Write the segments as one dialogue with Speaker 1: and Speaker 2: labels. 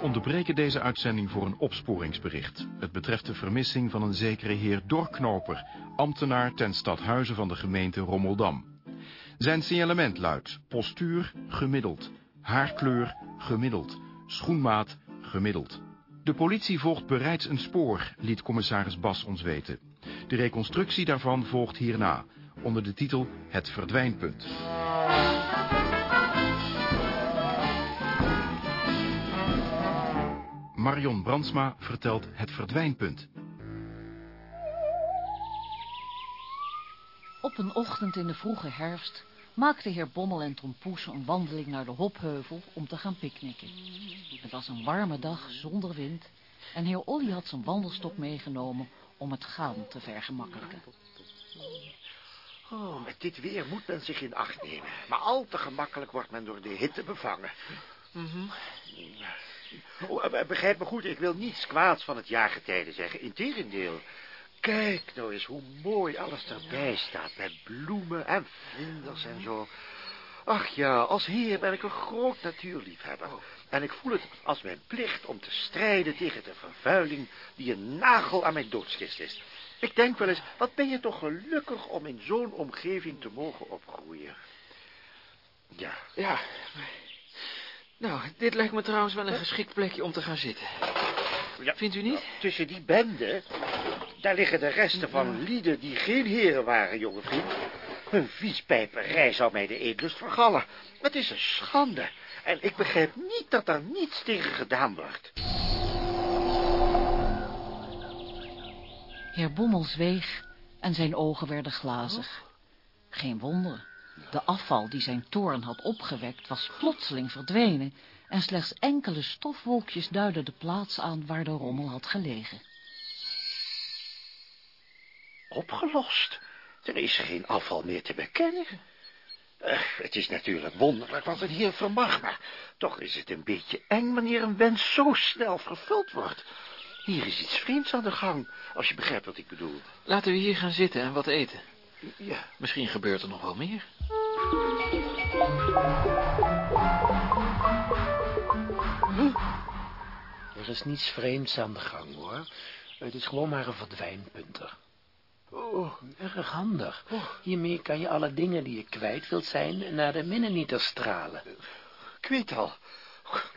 Speaker 1: onderbreken deze uitzending voor een opsporingsbericht. Het betreft de vermissing van een zekere heer Dorknoper, ambtenaar ten stadhuizen van de gemeente Rommeldam. Zijn signalement luidt postuur gemiddeld, haarkleur gemiddeld, schoenmaat gemiddeld. De politie volgt bereids een spoor, liet commissaris Bas ons weten. De reconstructie daarvan volgt hierna, onder de titel Het Verdwijnpunt. Marion Brandsma vertelt Het Verdwijnpunt.
Speaker 2: Op een ochtend in de vroege herfst maakte heer Bommel en Tom Poes een wandeling naar de Hopheuvel om te gaan picknicken. Het was een warme dag zonder wind en heer Olly had zijn wandelstok meegenomen om het gaan te vergemakkelijken.
Speaker 3: Oh, met dit weer moet men zich in acht nemen. Maar al te gemakkelijk wordt men door de hitte bevangen.
Speaker 4: Mhm.
Speaker 3: Oh, eh, begrijp me goed, ik wil niets kwaads van het jaargetijde zeggen. Integendeel. Kijk nou eens hoe mooi alles erbij staat. Met bloemen en vlinders en zo. Ach ja, als heer ben ik een groot natuurliefhebber. En ik voel het als mijn plicht om te strijden tegen de vervuiling die een nagel aan mijn doodskist is. Ik denk wel eens, wat ben je toch gelukkig om in zo'n omgeving te mogen opgroeien. Ja.
Speaker 4: Ja. Nou, dit lijkt me trouwens wel een geschikt plekje om te gaan zitten.
Speaker 3: ja.
Speaker 4: Vindt u niet?
Speaker 3: Tussen die bende, daar liggen de resten van lieden die geen heren waren, jonge vriend. Hun viespijperij zou mij de eetlust vergallen. Het is een schande. En ik begrijp niet dat er niets tegen gedaan wordt.
Speaker 2: Heer Bommel zweeg en zijn ogen werden glazig. Geen wonder. De afval die zijn toorn had opgewekt was plotseling verdwenen en slechts enkele stofwolkjes duidden de plaats aan waar de rommel had gelegen.
Speaker 3: Opgelost. Er is geen afval meer te bekennen. Eh, het is natuurlijk wonderlijk wat het hier vermag, maar toch is het een beetje eng wanneer een wens zo snel vervuld wordt. Hier is iets vreemds aan de gang, als je begrijpt wat ik bedoel.
Speaker 4: Laten we hier gaan zitten en wat eten.
Speaker 3: Ja.
Speaker 4: Misschien gebeurt er nog wel meer.
Speaker 5: Er is niets vreemds aan de gang, hoor. Het is gewoon maar een verdwijnpunter. Oh, erg handig. Hiermee kan je alle dingen die je kwijt wilt zijn naar de minnenieter stralen.
Speaker 3: Ik weet al,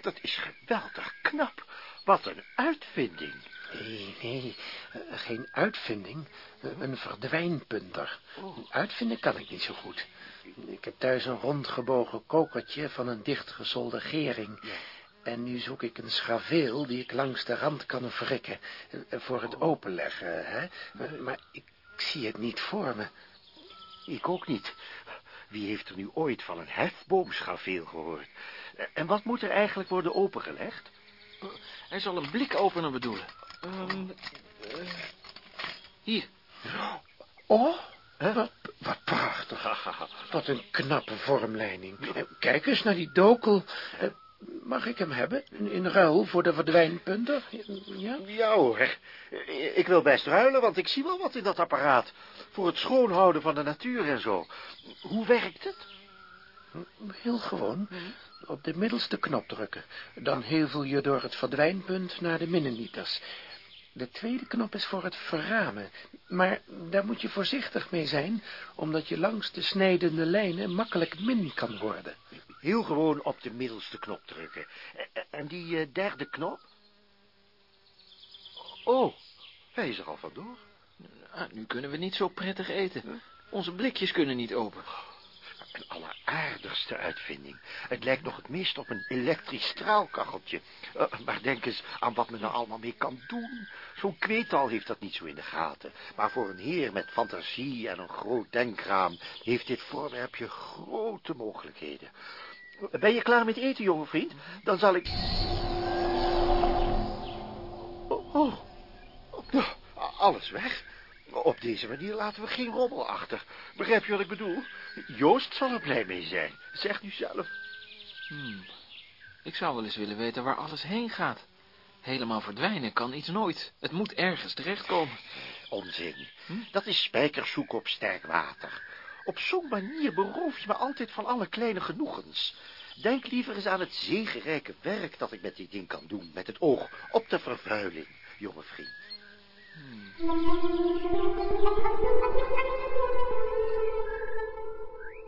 Speaker 3: dat is geweldig knap. Wat een uitvinding.
Speaker 5: Nee, nee, eh, geen uitvinding, eh, een verdwijnpunter. Uitvinden kan ik niet zo goed. Ik heb thuis een rondgebogen kokertje van een dichtgezolde gering. En nu zoek ik een schaveel die ik langs de rand kan wrikken, eh, voor het openleggen, hè. Maar ik zie het niet voor me.
Speaker 3: Ik ook niet. Wie heeft er nu ooit van een hefboomschaveel gehoord? En wat moet er eigenlijk worden opengelegd?
Speaker 4: Hij zal een blikopener bedoelen. Ehm, eh, hier.
Speaker 5: Oh, wat, wat prachtig. Wat een knappe vormleiding. Eh, Kijk eens naar die dokel. Eh, Mag ik hem hebben, in- in ruil voor de verdwijnpunter? Ja?
Speaker 3: Ja hoor, ik wil best ruilen, want ik zie wel wat in dat apparaat. Voor het schoonhouden van de natuur en zo. Hoe werkt het?
Speaker 5: Heel gewoon. Op de middelste knop drukken. Dan hevel je door het verdwijnpunt naar de minnenieters. De tweede knop is voor het verramen. Maar daar moet je voorzichtig mee zijn, omdat je langs de snijdende lijnen makkelijk min kan worden.
Speaker 3: Heel gewoon op de middelste knop drukken. En die eh, derde knop? Oh, hij is er al vandoor.
Speaker 4: Ah, nu kunnen we niet zo prettig eten. Onze blikjes kunnen niet open.
Speaker 3: Een alleraardigste uitvinding. Het lijkt nog het meest op een elektrisch straalkacheltje. Eh, maar denk eens aan wat men er allemaal mee kan doen. Zo'n kweetal heeft dat niet zo in de gaten. Maar voor een heer met fantasie en een groot denkraam... heeft dit voorwerpje grote mogelijkheden. Ben je klaar met eten, jonge vriend? Dan zal ik... Oh, oh. Oh, alles weg. Op deze manier laten we geen rommel achter. Begrijp je wat ik bedoel? Joost zal er blij mee zijn. Zeg nu zelf.
Speaker 4: Hmm. Ik zou wel eens willen weten waar alles heen gaat. Helemaal verdwijnen kan iets nooit. Het moet ergens terechtkomen.
Speaker 3: Onzin. Dat is spijkerzoek op sterk water. Op zo'n manier beroof je me altijd van alle kleine genoegens. Denk liever eens aan het zegenrijke werk dat ik met dit ding kan doen, met het oog op de vervuiling, jonge vriend.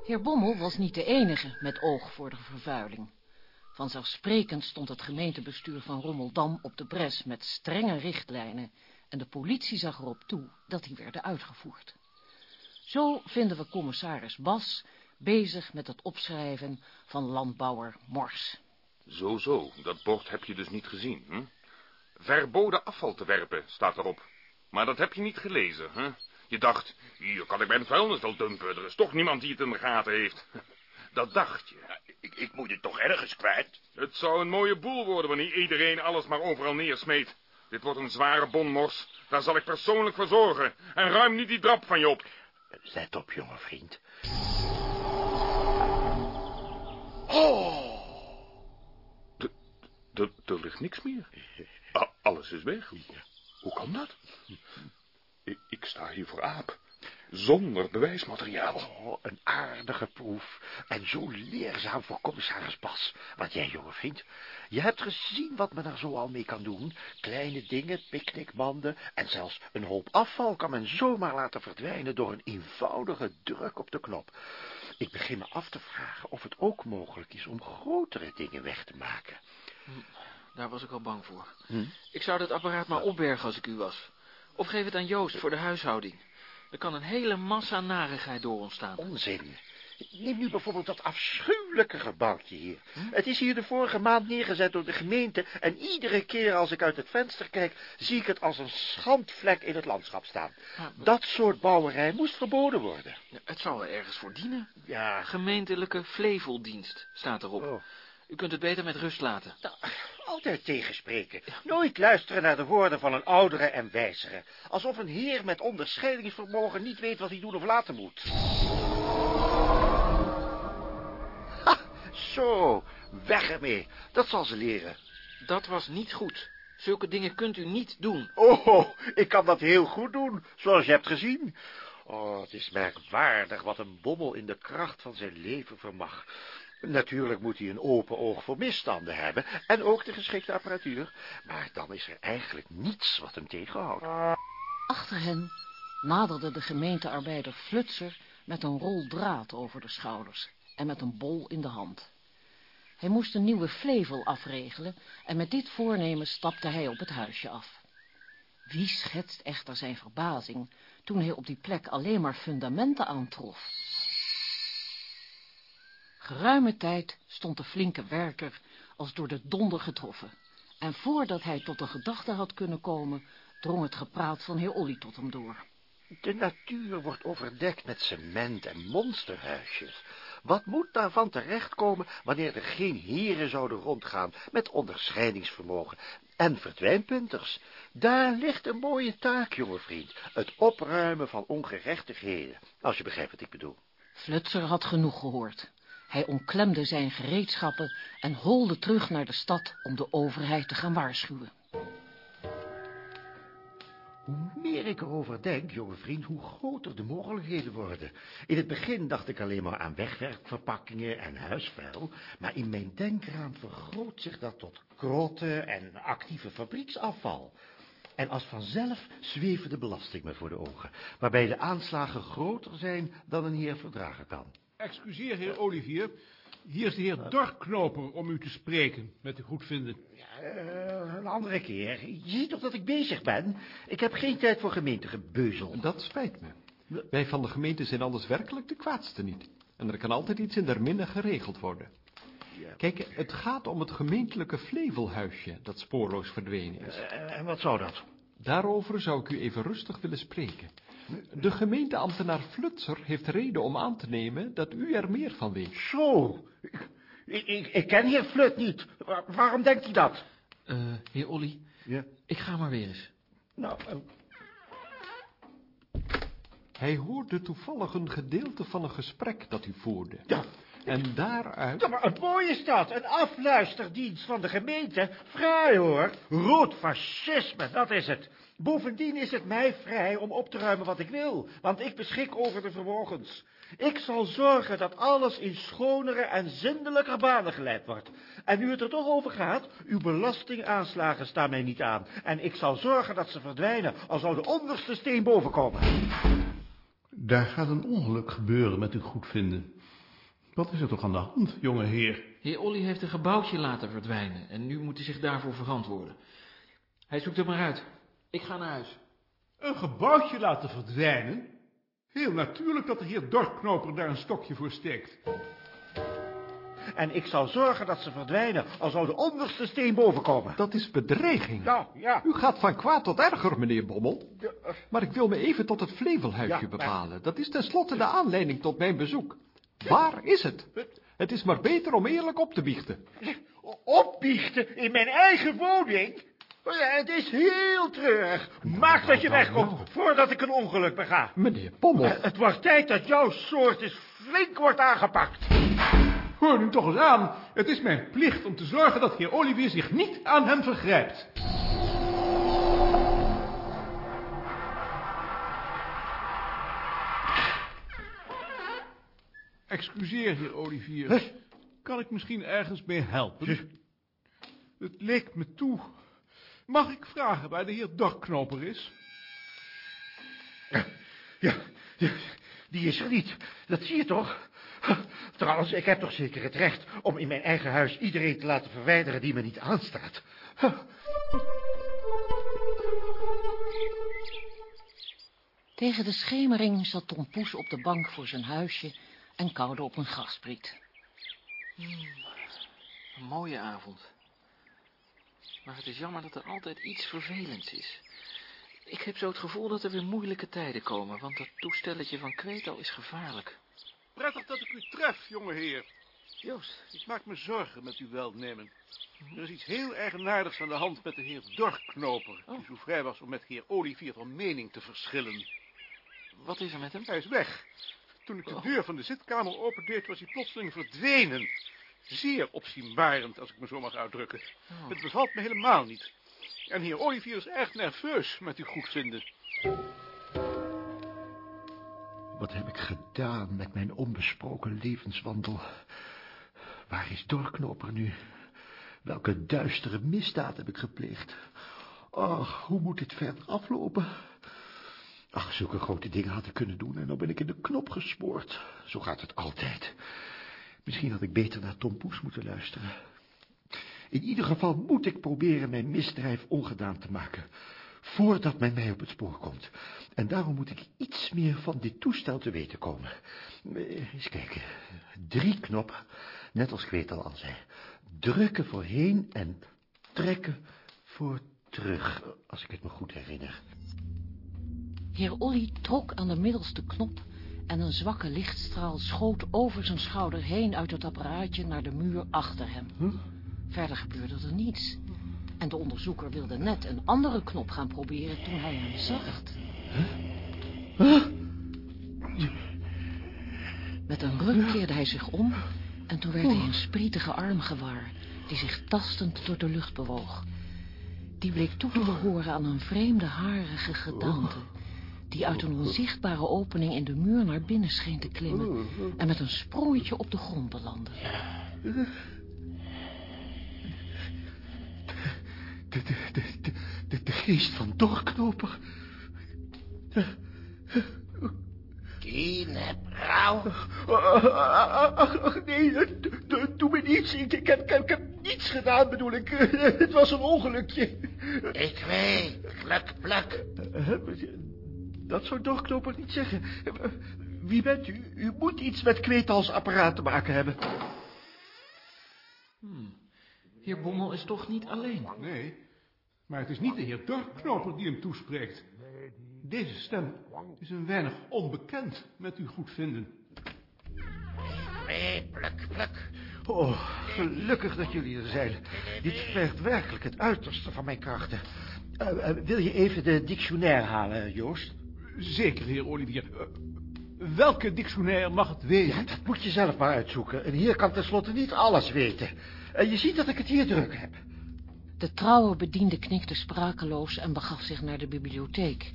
Speaker 2: Heer Bommel was niet de enige met oog voor de vervuiling. Vanzelfsprekend stond het gemeentebestuur van Rommeldam op de bres met strenge richtlijnen en de politie zag erop toe dat die werden uitgevoerd. Zo vinden we commissaris Bas bezig met het opschrijven van landbouwer Mors.
Speaker 6: Zo, zo, dat bord heb je dus niet gezien, hm? Verboden afval te werpen, staat erop. Maar dat heb je niet gelezen, hè? Je dacht, hier kan ik mijn vuilnis wel dumpen, er is toch niemand die het in de gaten heeft. Dat dacht je.
Speaker 3: Ik, ik moet het toch ergens kwijt?
Speaker 6: Het zou een mooie boel worden wanneer iedereen alles maar overal neersmeet. Dit wordt een zware bonmors, daar zal ik persoonlijk voor zorgen. En ruim niet die drap van je op.
Speaker 3: Let op, jonge vriend. Oh!
Speaker 6: Er ligt niks meer. A- alles is weg. Hoe kan dat? Ik, ik sta hier voor aap. Zonder bewijsmateriaal.
Speaker 3: Oh, een aardige proef. En zo leerzaam voor commissaris Bas. Want jij, jonge vriend, je hebt gezien wat men er zo al mee kan doen. Kleine dingen, picknickmanden en zelfs een hoop afval kan men zomaar laten verdwijnen door een eenvoudige druk op de knop. Ik begin me af te vragen of het ook mogelijk is om grotere dingen weg te maken.
Speaker 4: Daar was ik al bang voor.
Speaker 3: Hm?
Speaker 4: Ik zou dat apparaat maar opbergen als ik u was. Of geef het aan Joost voor de huishouding. Er kan een hele massa narigheid door ontstaan.
Speaker 3: Onzin. Neem nu bijvoorbeeld dat afschuwelijke gebouwtje hier. Het is hier de vorige maand neergezet door de gemeente... en iedere keer als ik uit het venster kijk... zie ik het als een schandvlek in het landschap staan.
Speaker 4: Maar-
Speaker 3: Dat soort bouwerij moest verboden worden.
Speaker 4: Het zal er ergens voor dienen.
Speaker 3: Ja,
Speaker 4: Gemeentelijke Flevoldienst staat erop.
Speaker 3: Oh.
Speaker 4: U kunt het beter met rust laten.
Speaker 3: nou, altijd tegenspreken. Nooit luisteren naar de woorden van een oudere en wijzere. Alsof een heer met onderscheidingsvermogen niet weet wat hij doen of laten moet. Ha, zo, weg ermee. Dat zal ze leren.
Speaker 4: Dat was niet goed. Zulke dingen kunt u niet doen.
Speaker 3: Oh, ik kan dat heel goed doen, zoals je hebt gezien. Oh, het is merkwaardig wat een bommel in de kracht van zijn leven vermag. Natuurlijk moet hij een open oog voor misstanden hebben en ook de geschikte apparatuur. Maar dan is er eigenlijk niets wat hem tegenhoudt.
Speaker 2: Achter hen naderde de gemeentearbeider Flutser met een rol draad over de schouders en met een bol in de hand. Hij moest een nieuwe vlevel afregelen en met dit voornemen stapte hij op het huisje af. Wie schetst echter zijn verbazing toen hij op die plek alleen maar fundamenten aantrof. Geruime tijd stond de flinke werker als door de donder getroffen. En voordat hij tot een gedachte had kunnen komen, drong het gepraat van heer Olly tot hem door.
Speaker 3: De natuur wordt overdekt met cement en monsterhuisjes. Wat moet daarvan terechtkomen wanneer er geen heren zouden rondgaan met onderscheidingsvermogen en verdwijnpunters? Daar ligt een mooie taak, jonge vriend. Het opruimen van ongerechtigheden, als je begrijpt wat ik bedoel.
Speaker 2: Flutser had genoeg gehoord. Hij omklemde zijn gereedschappen en holde terug naar de stad om de overheid te gaan waarschuwen.
Speaker 3: Hoe meer ik erover denk, jonge vriend, hoe groter de mogelijkheden worden. In het begin dacht ik alleen maar aan wegwerkverpakkingen en huisvuil, maar in mijn denkraam vergroot zich dat tot krotten en actieve fabrieksafval. En als vanzelf zweven de belasting me voor de ogen, waarbij de aanslagen groter zijn dan een heer verdragen kan.
Speaker 7: Excuseer, heer Olivier. Hier is de heer Dorknoper om u te spreken, met de goedvinden.
Speaker 3: Eh, een andere keer. Je ziet toch dat ik bezig ben? Ik heb geen tijd voor gemeentegebeuzel.
Speaker 8: Dat spijt me. Wij van de gemeente zijn anders werkelijk de kwaadste niet. En er kan altijd iets in der minne geregeld worden. Kijk, het gaat om het gemeentelijke Flevelhuisje dat spoorloos verdwenen is.
Speaker 3: Eh, en wat zou dat?
Speaker 8: Daarover zou ik u even rustig willen spreken. De gemeenteambtenaar Flutser heeft reden om aan te nemen dat u er meer van weet.
Speaker 3: Zo. Ik, ik, ik ken heer Flut niet. Wa- waarom denkt hij dat?
Speaker 4: Eh, heer Olly,
Speaker 3: Ja.
Speaker 4: ik ga maar weer eens.
Speaker 3: Nou, eh,
Speaker 8: Hij hoorde toevallig een gedeelte van een gesprek dat u voerde.
Speaker 3: ja.
Speaker 8: En daaruit...
Speaker 3: Ja, maar een mooie stad, een afluisterdienst van de gemeente. Vrij hoor, rood fascisme, dat is het. Bovendien is het mij vrij om op te ruimen wat ik wil, want ik beschik over de vermogens. Ik zal zorgen dat alles in schonere en zindelijker banen geleid wordt. En nu het er toch over gaat, uw belastingaanslagen staan mij niet aan. En ik zal zorgen dat ze verdwijnen, al zou de onderste steen boven komen.
Speaker 7: Daar gaat een ongeluk gebeuren met uw goedvinden. Wat is er toch aan de hand, jonge heer?
Speaker 4: Heer Olly heeft een gebouwtje laten verdwijnen en nu moet hij zich daarvoor verantwoorden. Hij zoekt het maar uit. Ik ga naar huis.
Speaker 7: Een gebouwtje laten verdwijnen? Heel natuurlijk dat de heer Dorpknoper daar een stokje voor steekt.
Speaker 3: En ik zal zorgen dat ze verdwijnen, al zou de onderste steen boven komen.
Speaker 8: Dat is bedreiging.
Speaker 3: Ja, ja.
Speaker 8: U gaat van kwaad tot erger, meneer Bommel.
Speaker 3: Ja,
Speaker 8: Maar ik wil me even tot het Flevelhuisje
Speaker 3: Ja, maar-
Speaker 8: bepalen. Dat is tenslotte de aanleiding tot mijn bezoek. Waar is het? Het is maar beter om eerlijk op te biechten.
Speaker 3: Opbiechten in mijn eigen woning? Oh het is heel treurig. Maak dat je wegkomt, voordat ik een ongeluk bega.
Speaker 8: Meneer Bommel.
Speaker 3: Eh, Het wordt tijd dat jouw soort eens flink wordt aangepakt.
Speaker 7: Hoor nu toch eens aan. Het is mijn plicht om te zorgen dat heer Olivier zich niet aan hem vergrijpt. Excuseer, heer Olivier. Kan ik misschien ergens mee helpen? Het leek me toe. Mag ik vragen waar de heer Dorknoper is?
Speaker 3: Ja, ja, die is er niet. Dat zie je toch? Trouwens, ik heb toch zeker het recht om in mijn eigen huis iedereen te laten verwijderen die me niet aanstaat.
Speaker 2: Tegen de schemering zat Tom Poes op de bank voor zijn huisje en kauwde op een graspriet.
Speaker 4: Een mooie avond. Maar het is jammer dat er altijd iets vervelends is. Ik heb zo het gevoel dat er weer moeilijke tijden komen, want dat toestelletje van Kweto is gevaarlijk.
Speaker 7: Prettig dat ik u tref, jonge heer.
Speaker 4: Joost,
Speaker 7: Ik maak me zorgen met uw welnemen. Er is iets heel eigenaardigs aan de hand met de heer Dorknoper... die zo vrij was om met heer Olivier van mening te verschillen.
Speaker 4: wat is er met hem?
Speaker 7: Hij is weg. Toen ik de deur van de zitkamer opendeed, was hij plotseling verdwenen. Zeer opzienbarend, als ik me zo mag uitdrukken.
Speaker 4: Oh.
Speaker 7: Het bevalt me helemaal niet. En heer Olivier is erg nerveus met uw goedvinden.
Speaker 3: Wat heb ik gedaan met mijn onbesproken levenswandel? Waar is Dorknoper nu? Welke duistere misdaad heb ik gepleegd? Ach, hoe moet dit verder aflopen? Ach, zulke grote dingen had ik kunnen doen en dan ben ik in de knop gespoord. Zo gaat het altijd. Misschien had ik beter naar Tom Poes moeten luisteren. In ieder geval moet ik proberen mijn misdrijf ongedaan te maken, voordat men mij op het spoor komt. En daarom moet ik iets meer van dit toestel te weten komen. Eh, Eens kijken. Drie knoppen, net als Kwetel al zei. Drukken voor heen en trekken voor terug, als ik het me goed herinner.
Speaker 2: Heer Olly trok aan de middelste knop en een zwakke lichtstraal schoot over zijn schouder heen uit het apparaatje naar de muur achter hem. Verder gebeurde er niets. En de onderzoeker wilde net een andere knop gaan proberen toen hij hem zag. Met een ruk keerde hij zich om en toen werd hij een sprietige arm gewaar die zich tastend door de lucht bewoog. Die bleek toe te behoren aan een vreemde harige gedaante die uit een onzichtbare opening in de muur naar binnen scheen te klimmen en met een sprongetje op de grond belandde.
Speaker 3: De, de, de, de, de, de geest van Dorknoper.
Speaker 9: Kinebrouw.
Speaker 3: Ach, ach, ach, nee, doe me niets. Ik, ik, heb, ik, heb, ik heb niets gedaan, bedoel ik. Het was een ongelukje.
Speaker 9: Ik weet. Pluk, pluk.
Speaker 3: Dat zou Dorknoper niet zeggen. Wie bent u? U moet iets met kweetalsapparaat te maken hebben.
Speaker 4: Heer Bommel is toch niet alleen?
Speaker 7: Nee, maar het is niet de heer Dorknoper die hem toespreekt. Deze stem is een weinig onbekend met uw goedvinden.
Speaker 9: Nee, pluk, pluk.
Speaker 3: Oh, gelukkig dat jullie er zijn. Dit vergt werkelijk het uiterste van mijn krachten. Eh, eh, wil je even de dictionaire halen, Joost?
Speaker 7: Zeker, heer Olivier. Eh, Welke dictionaire mag het wezen?
Speaker 3: Ja, dat moet je zelf maar uitzoeken. En hier kan tenslotte niet alles weten. En je ziet dat ik het hier druk heb.
Speaker 2: De trouwe bediende knikte sprakeloos en begaf zich naar de bibliotheek,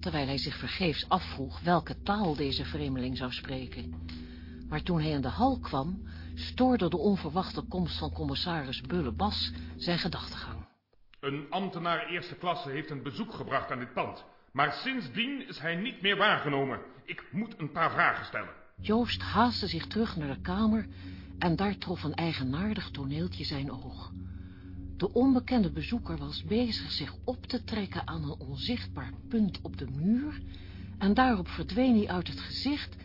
Speaker 2: terwijl hij zich vergeefs afvroeg welke taal deze vreemdeling zou spreken. Maar toen hij in de hal kwam, stoorde de onverwachte komst van commissaris Bullebas zijn gedachtegang.
Speaker 6: Een ambtenaar eerste klasse heeft een bezoek gebracht aan dit pand. Maar sindsdien is hij niet meer waargenomen. Ik moet een paar vragen stellen.
Speaker 2: Joost haastte zich terug naar de kamer en daar trof een eigenaardig toneeltje zijn oog. De onbekende bezoeker was bezig zich op te trekken aan een onzichtbaar punt op de muur en daarop verdween hij uit het gezicht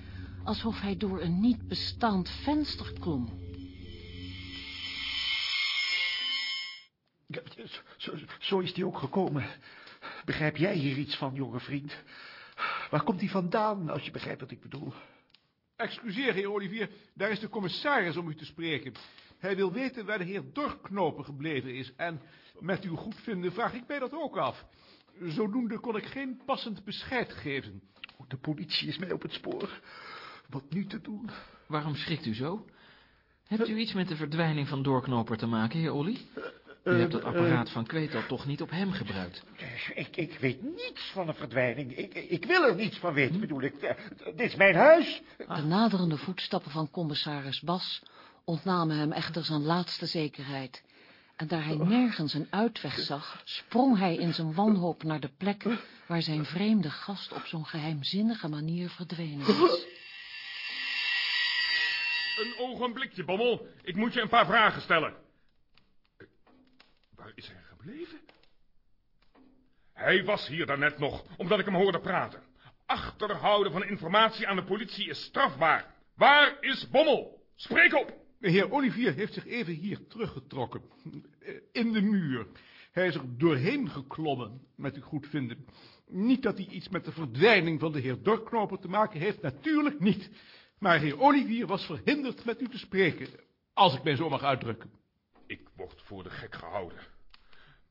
Speaker 2: alsof hij door een niet bestaand venster klom.
Speaker 3: Zo, zo is die ook gekomen. Begrijp jij hier iets van, jonge vriend? Waar komt hij vandaan, als je begrijpt wat ik bedoel?
Speaker 7: Excuseer, heer Olivier, daar is de commissaris om u te spreken. Hij wil weten waar de heer Dorknoper gebleven is. En met uw goedvinden vraag ik mij dat ook af. Zodoende kon ik geen passend bescheid geven.
Speaker 3: De politie is mij op het spoor. Wat nu te doen?
Speaker 4: Waarom schrikt u zo? Hebt u iets met de verdwijning van Doorknoper te maken, heer Olly? U hebt het apparaat van Kwetel toch niet op hem gebruikt?
Speaker 3: Ik, ik weet niets van een verdwijning. Ik, ik wil er niets van weten, bedoel ik. Eh, Dit is mijn huis.
Speaker 2: De naderende voetstappen van commissaris Bas ontnamen hem echter zijn laatste zekerheid. En daar hij nergens een uitweg zag, sprong hij in zijn wanhoop naar de plek waar zijn vreemde gast op zo'n geheimzinnige manier verdwenen was.
Speaker 6: Een ogenblikje, Bommel. Ik moet je een paar vragen stellen. Waar is hij gebleven? Hij was hier daarnet nog, omdat ik hem hoorde praten. Achterhouden van informatie aan de politie is strafbaar. Waar is Bommel? Spreek op!
Speaker 7: De heer Olivier heeft zich even hier teruggetrokken. Eh, In de muur. Hij is er doorheen geklommen, met uw goedvinden. Niet dat hij iets met de verdwijning van de heer Dorknoper te maken heeft, natuurlijk niet. Maar heer Olivier was verhinderd met u te spreken, als ik mij zo mag uitdrukken.
Speaker 6: Ik word voor de gek gehouden.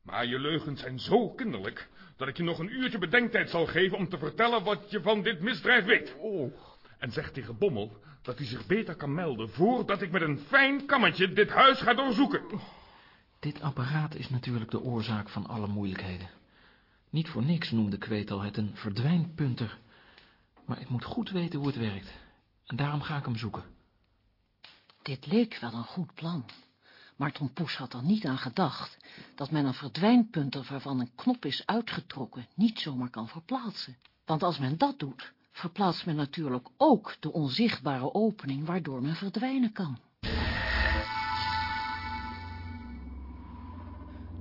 Speaker 6: Maar je leugens zijn zo kinderlijk... dat ik je nog een uurtje bedenktijd zal geven... om te vertellen wat je van dit misdrijf weet.
Speaker 7: Oh,
Speaker 6: En zeg tegen Bommel dat hij zich beter kan melden... voordat ik met een fijn kammetje dit huis ga doorzoeken.
Speaker 4: Dit apparaat is natuurlijk de oorzaak van alle moeilijkheden. Niet voor niks noemde Kwetel het een verdwijnpunter. Maar ik moet goed weten hoe het werkt. En daarom ga ik hem zoeken.
Speaker 2: Dit leek wel een goed plan. Maar Tom Poes had er niet aan gedacht dat men een verdwijnpunter waarvan een knop is uitgetrokken niet zomaar kan verplaatsen. Want als men dat doet, verplaatst men natuurlijk ook de onzichtbare opening waardoor men verdwijnen kan.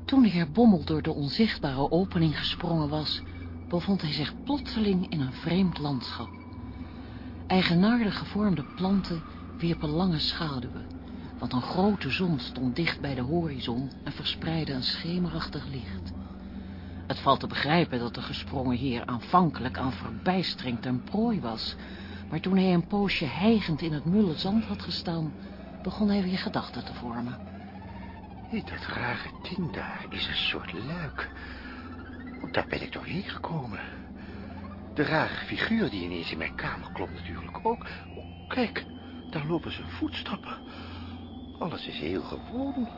Speaker 2: Toen de heer Bommel door de onzichtbare opening gesprongen was, bevond hij zich plotseling in een vreemd landschap. Eigenaardig gevormde planten wierpen lange schaduwen, want een grote zon stond dicht bij de horizon en verspreidde een schemerachtig licht. Het valt te begrijpen dat de gesprongen heer aanvankelijk aan verbijstering ten prooi was, maar toen hij een poosje hijgend in het mulle zand had gestaan, begon hij weer gedachten te vormen.
Speaker 3: Dat rare ding daar is een soort luik. Daar ben ik doorheen gekomen. De rare figuur die ineens in mijn kamer klopt natuurlijk ook. Oh, kijk, daar lopen zijn voetstappen. Alles is heel gewoon.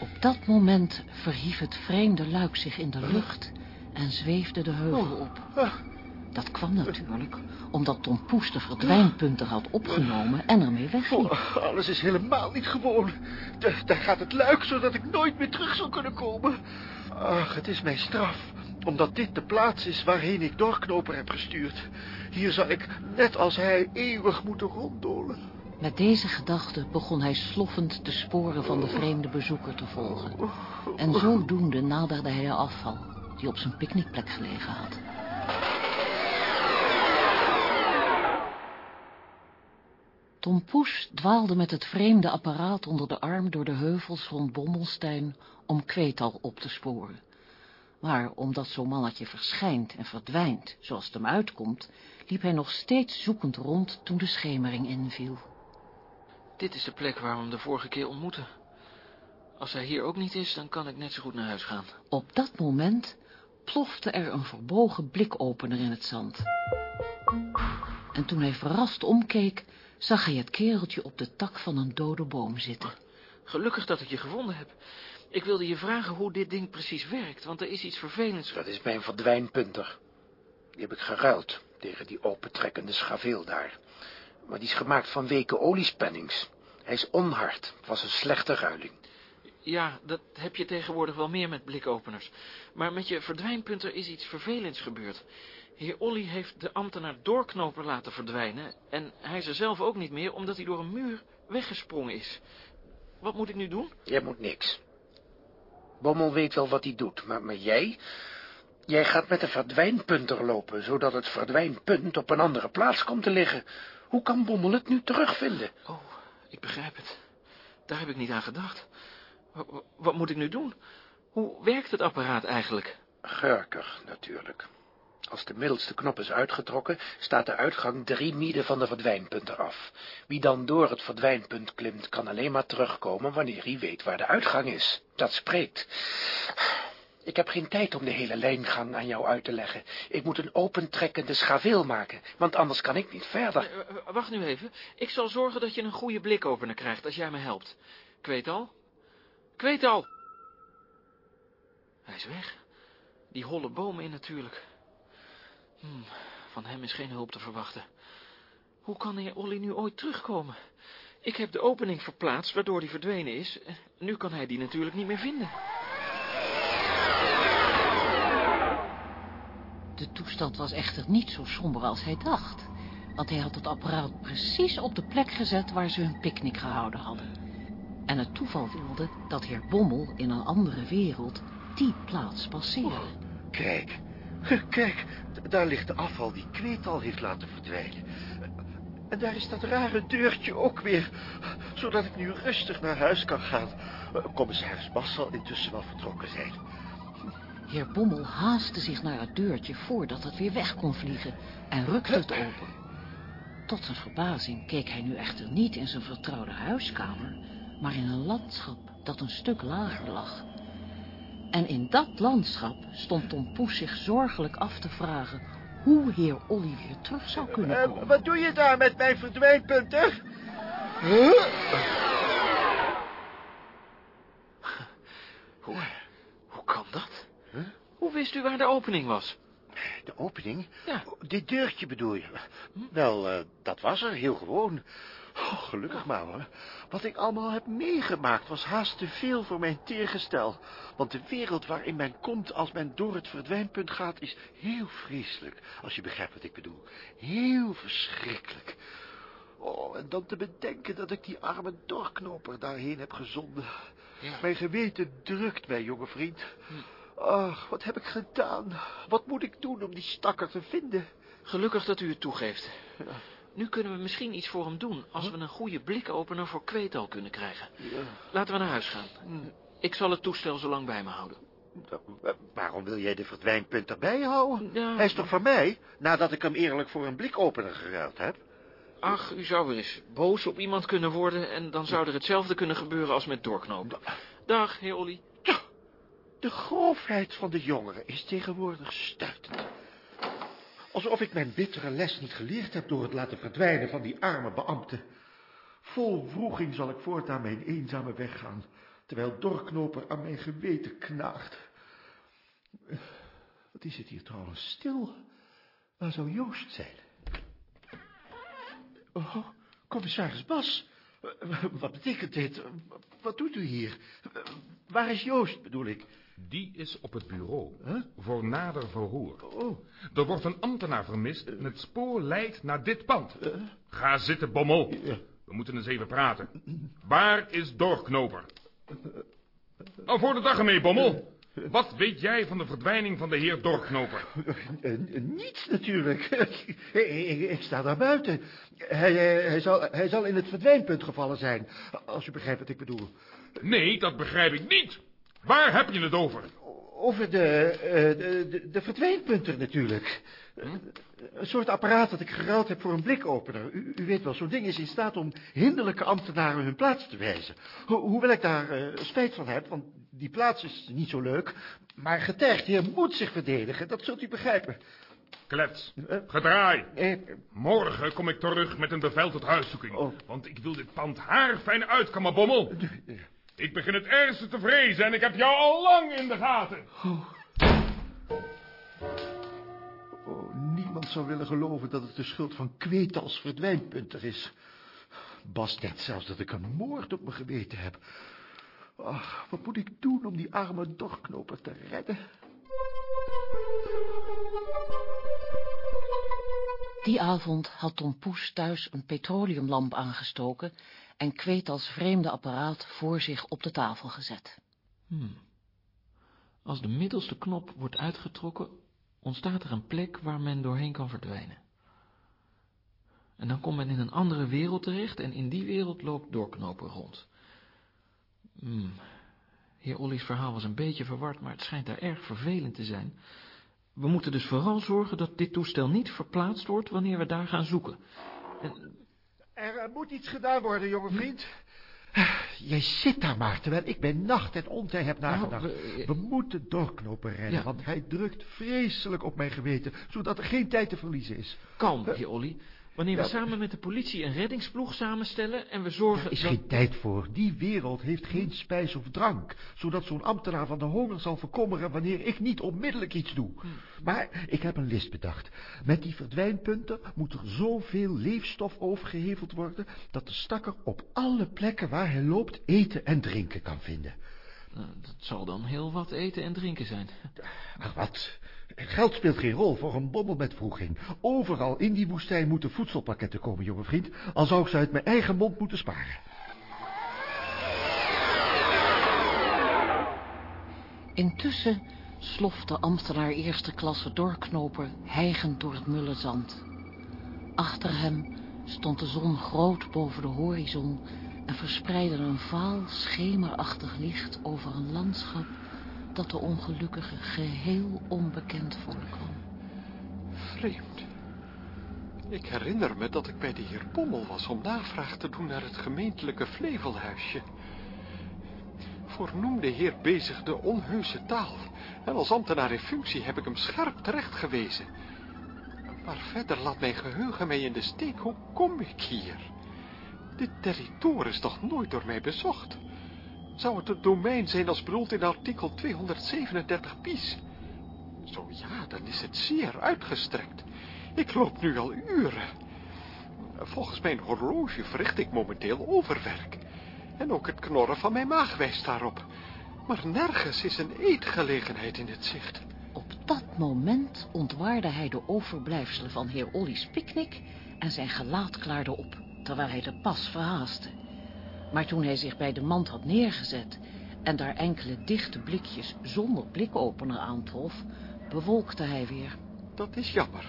Speaker 2: Op dat moment verhief het vreemde luik zich in de lucht en zweefde de heuvel op.
Speaker 3: Ah,
Speaker 2: Dat kwam natuurlijk omdat Tom Poes de verdwijnpunten had opgenomen en ermee wegliep.
Speaker 3: oh, alles is helemaal niet gewoon. Da- daar gaat het luik, zodat ik nooit meer terug zal kunnen komen. Ach, het is mijn straf. Omdat dit de plaats is waarheen ik Dorknoper heb gestuurd. Hier zal ik, net als hij, eeuwig moeten ronddolen.
Speaker 2: Met deze gedachte begon hij sloffend de sporen van de vreemde bezoeker te volgen. En zodoende naderde hij de afval, die op zijn picknickplek gelegen had. Tom Poes dwaalde met het vreemde apparaat onder de arm door de heuvels rond Bommelstein om Kweetal op te sporen. Maar omdat zo'n mannetje verschijnt en verdwijnt, zoals het hem uitkomt, liep hij nog steeds zoekend rond toen de schemering inviel.
Speaker 4: Dit is de plek waar we hem de vorige keer ontmoetten. Als hij hier ook niet is, dan kan ik net zo goed naar huis gaan.
Speaker 2: Op dat moment plofte er een verbogen blikopener in het zand. En toen hij verrast omkeek, zag hij het kereltje op de tak van een dode boom zitten.
Speaker 4: Gelukkig dat ik je gevonden heb. Ik wilde je vragen hoe dit ding precies werkt, want er is iets vervelends.
Speaker 9: Dat is mijn verdwijnpunter. Die heb ik geruild tegen die opentrekkende schaveel daar. Maar die is gemaakt van weken oliespennings. Hij is onhard. Het was een slechte ruiling.
Speaker 4: Ja, dat heb je tegenwoordig wel meer met blikopeners. Maar met je verdwijnpunter is iets vervelends gebeurd. Heer Olly heeft de ambtenaar doorknoper laten verdwijnen... en hij is er zelf ook niet meer, omdat hij door een muur weggesprongen is. Wat moet ik nu doen?
Speaker 9: Jij moet niks. Bommel weet wel wat hij doet, maar, maar jij... Jij gaat met een verdwijnpunter lopen, zodat het verdwijnpunt op een andere plaats komt te liggen. Hoe kan Bommel het nu terugvinden?
Speaker 4: Oh, ik begrijp het. Daar heb ik niet aan gedacht. Wa- wa- Wat moet ik nu doen? Hoe werkt het apparaat eigenlijk?
Speaker 9: Gurker, natuurlijk. Als de middelste knop is uitgetrokken, staat de uitgang drie mieden van de verdwijnpunter af. Wie dan door het verdwijnpunt klimt, kan alleen maar terugkomen wanneer hij weet waar de uitgang is. Dat spreekt. Ik heb geen tijd om de hele lijngang aan jou uit te leggen. Ik moet een opentrekkende schaveel maken, want anders kan ik niet verder.
Speaker 4: Eh, eh, Wacht nu even. Ik zal zorgen dat je een goede blikopener krijgt als jij me helpt. Ik weet al. Ik weet al. Hij is weg. Die holle boom in natuurlijk. Hmm, van hem is geen hulp te verwachten. Hoe kan heer Olly nu ooit terugkomen? Ik heb de opening verplaatst, waardoor hij verdwenen is. Eh, Nu kan hij die natuurlijk niet meer vinden.
Speaker 2: De toestand was echter niet zo somber als hij dacht. Want hij had het apparaat precies op de plek gezet waar ze hun picknick gehouden hadden. En het toeval wilde dat heer Bommel in een andere wereld die plaats passeerde.
Speaker 3: Kijk, kijk, daar ligt de afval die Kweetal heeft laten verdwijnen. En daar is dat rare deurtje ook weer, zodat ik nu rustig naar huis kan gaan. Commissaris Bas zal intussen wel vertrokken zijn.
Speaker 2: Heer Bommel haastte zich naar het deurtje voordat het weer weg kon vliegen en rukte het open. Tot zijn verbazing keek hij nu echter niet in zijn vertrouwde huiskamer, maar in een landschap dat een stuk lager lag. En in dat landschap stond Tom Poes zich zorgelijk af te vragen hoe heer Olly weer terug zou kunnen
Speaker 3: Eh,
Speaker 2: komen.
Speaker 3: wat doe je daar met mijn verdwijnpunter? Huh?
Speaker 4: Hoe, hoe kan dat?
Speaker 3: Huh?
Speaker 4: Hoe wist u waar de opening was?
Speaker 3: De opening?
Speaker 4: Ja.
Speaker 3: Dit deurtje bedoel je? Wel, eh, dat was er, heel gewoon. Oh, gelukkig maar hoor. Wat ik allemaal heb meegemaakt was haast te veel voor mijn teergestel. Want de wereld waarin men komt als men door het verdwijnpunt gaat is heel vreselijk. Als je begrijpt wat ik bedoel. Heel verschrikkelijk. Oh, en dan te bedenken dat ik die arme doorknoper daarheen heb gezonden.
Speaker 4: Ja.
Speaker 3: Mijn geweten drukt mij, jonge vriend. Ach, wat heb ik gedaan? Wat moet ik doen om die stakker te vinden?
Speaker 4: Gelukkig dat u het toegeeft. Nu kunnen we misschien iets voor hem doen... als we een goede blikopener voor kweetal kunnen krijgen. Laten we naar huis gaan. Ik zal het toestel zo lang bij me houden.
Speaker 3: Waarom wil jij de verdwijnpunt erbij houden?
Speaker 4: Ja.
Speaker 3: Hij is toch van mij, nadat ik hem eerlijk voor een blikopener geruild heb?
Speaker 4: Ach, u zou weer eens boos op iemand kunnen worden... en dan zou er hetzelfde kunnen gebeuren als met doorknopen. Dag, heer Olly.
Speaker 3: De grofheid van de jongeren is tegenwoordig stuitend. Alsof ik mijn bittere les niet geleerd heb door het laten verdwijnen van die arme beambte. Vol wroeging zal ik voortaan mijn eenzame weg gaan, terwijl Dorknoper aan mijn geweten knaagt. Wat is het hier trouwens stil? Waar zou Joost zijn? Oh, commissaris Bas, wat betekent dit? Wat doet u hier? Eh, Waar is Joost, bedoel ik?
Speaker 6: Die is op het bureau.
Speaker 3: Huh?
Speaker 6: Voor nader verhoor.
Speaker 3: Oh,
Speaker 6: Er wordt een ambtenaar vermist en het spoor leidt naar dit pand. Ga zitten, Bommel. We moeten eens even praten. Waar is Doorknoper? Nou, voor de dag ermee, Bommel. Wat weet jij van de verdwijning van de heer Doorknoper?
Speaker 3: Eh, eh, niets natuurlijk. ik, sta daar buiten. Hij, hij, hij, zal, hij zal in het verdwijnpunt gevallen zijn, als u begrijpt wat ik bedoel.
Speaker 6: Nee, dat begrijp ik niet. Waar heb je het over?
Speaker 3: Over de, eh, de, de, verdwijnpunter natuurlijk. Een soort apparaat dat ik geruild heb voor een blikopener. U, u weet wel, zo'n ding is in staat om hinderlijke ambtenaren hun plaats te wijzen. Ho hoewel ik daar uh, spijt van heb, want die plaats is niet zo leuk. Maar getergd heer moet zich verdedigen, dat zult u begrijpen.
Speaker 6: Klets, gedraai. Eh, Morgen kom ik terug met een bevel tot huiszoeking. Oh. Want ik wil dit pand haarfijn uitkammen, bommel. Ik begin het ergste te vrezen en ik heb jou al lang in de gaten.
Speaker 3: Oh. oh niemand zou willen geloven dat het de schuld van Kwetals verdwijnpunter is. Bas net zelfs dat ik een moord op me geweten heb. Ach, wat moet ik doen om die arme doorknoper te redden?
Speaker 2: Die avond had Tom Poes thuis een petroleumlamp aangestoken en kweet als vreemde apparaat voor zich op de tafel gezet.
Speaker 4: Hmm. Als de middelste knop wordt uitgetrokken, ontstaat er een plek waar men doorheen kan verdwijnen. En dan komt men in een andere wereld terecht en in die wereld loopt doorknopen rond. Hmm. Heer Olly's verhaal was een beetje verward, maar het schijnt daar erg vervelend te zijn. We moeten dus vooral zorgen dat dit toestel niet verplaatst wordt wanneer we daar gaan zoeken.
Speaker 3: En... Er moet iets gedaan worden, jonge vriend. Jij zit daar maar, terwijl ik bij nacht en ontij heb nou, nagedacht. we... we... moeten doorknopen rennen, want hij drukt vreselijk op mijn geweten, zodat er geen tijd te verliezen is.
Speaker 4: Kalm, heer Olly. Wanneer we samen met de politie een reddingsploeg samenstellen en we zorgen...
Speaker 3: Er is geen tijd voor. Die wereld heeft geen spijs of drank. Zodat zo'n ambtenaar van de honger zal verkommeren wanneer ik niet onmiddellijk iets doe. Hm. Maar ik heb een list bedacht. Met die verdwijnpunten moet er zoveel leefstof overgeheveld worden... dat de stakker op alle plekken waar hij loopt eten en drinken kan vinden.
Speaker 4: Nou, dat zal dan heel wat eten en drinken zijn.
Speaker 3: Ach, wat. Geld speelt geen rol voor een bommel met vroeging. Overal in die woestijn moeten voedselpakketten komen, jonge vriend. Al zou ik ze uit mijn eigen mond moeten sparen.
Speaker 2: Intussen sloft de ambtenaar eerste klasse doorknoper hijgend door het mulle zand. Achter hem stond de zon groot boven de horizon en verspreidde een vaal schemerachtig licht over een landschap dat de ongelukkige geheel onbekend voorkwam.
Speaker 8: Vreemd. Ik herinner me dat ik bij de heer Pommel was om navraag te doen naar het gemeentelijke Flevelhuisje. Voornoemde heer bezigde onheuse taal. En als ambtenaar in functie heb ik hem scherp terecht gewezen. Maar verder laat mijn geheugen mij in de steek. Hoe kom ik hier? Dit territorium is toch nooit door mij bezocht? Zou het het domein zijn als bedoeld in artikel 237 bis? Zo ja, dan is het zeer uitgestrekt. Ik loop nu al uren. Volgens mijn horloge verricht ik momenteel overwerk. En ook het knorren van mijn maag wijst daarop. Maar nergens is een eetgelegenheid in het zicht.
Speaker 2: Op dat moment ontwaarde hij de overblijfselen van heer Olly's picknick... en zijn gelaat klaarde op, terwijl hij de pas verhaaste. Maar toen hij zich bij de mand had neergezet... en daar enkele dichte blikjes zonder blikopener aantrof... bewolkte hij weer.
Speaker 8: Dat is jammer.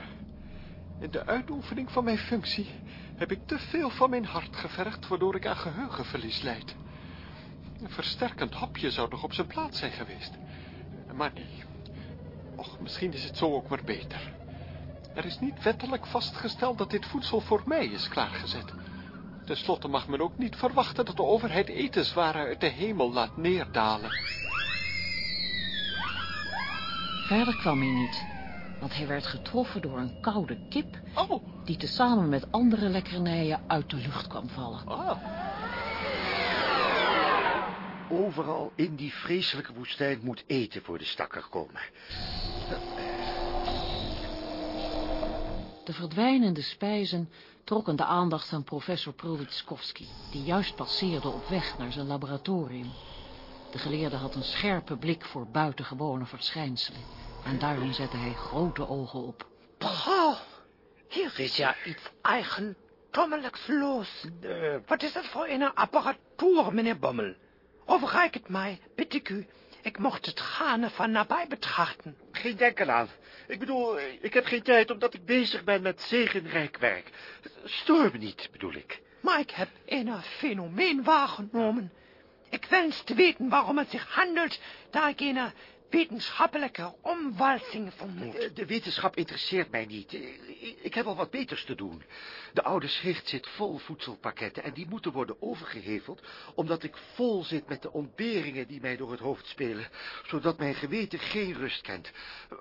Speaker 8: In de uitoefening van mijn functie... heb ik te veel van mijn hart gevergd... waardoor ik aan geheugenverlies leid. Een versterkend hapje zou toch op zijn plaats zijn geweest. Maar nee. Och, misschien is het zo ook maar beter. Er is niet wettelijk vastgesteld dat dit voedsel voor mij is klaargezet... Ten slotte mag men ook niet verwachten dat de overheid etenswaren uit de hemel laat neerdalen.
Speaker 2: Verder kwam hij niet, want hij werd getroffen door een koude kip...
Speaker 8: Oh.
Speaker 2: die tezamen met andere lekkernijen uit de lucht kwam vallen.
Speaker 8: Oh.
Speaker 3: Overal in die vreselijke woestijn moet eten voor de stakker komen.
Speaker 2: De verdwijnende spijzen trokken de aandacht van professor Prowitskowski, die juist passeerde op weg naar zijn laboratorium. De geleerde had een scherpe blik voor buitengewone verschijnselen, en daarom zette hij grote ogen op.
Speaker 9: Paul, hier is ja iets eigentommelijks los. Uh, Wat is dat voor een apparatuur, meneer Bommel? Overreik het mij, bid ik u. Ik mocht het gaarne van nabij betrachten.
Speaker 3: Geen denken aan. Ik bedoel, ik heb geen tijd omdat ik bezig ben met zegenrijk werk. Stoor me niet, bedoel ik.
Speaker 9: Maar ik heb een fenomeen waargenomen. Ik wens te weten waarom het zich handelt, daar ik een wetenschappelijke omwalzing vermoed.
Speaker 3: De, de wetenschap interesseert mij niet. Ik, heb al wat beters te doen. De oude schicht zit vol voedselpakketten en die moeten worden overgeheveld, omdat ik vol zit met de ontberingen die mij door het hoofd spelen, zodat mijn geweten geen rust kent.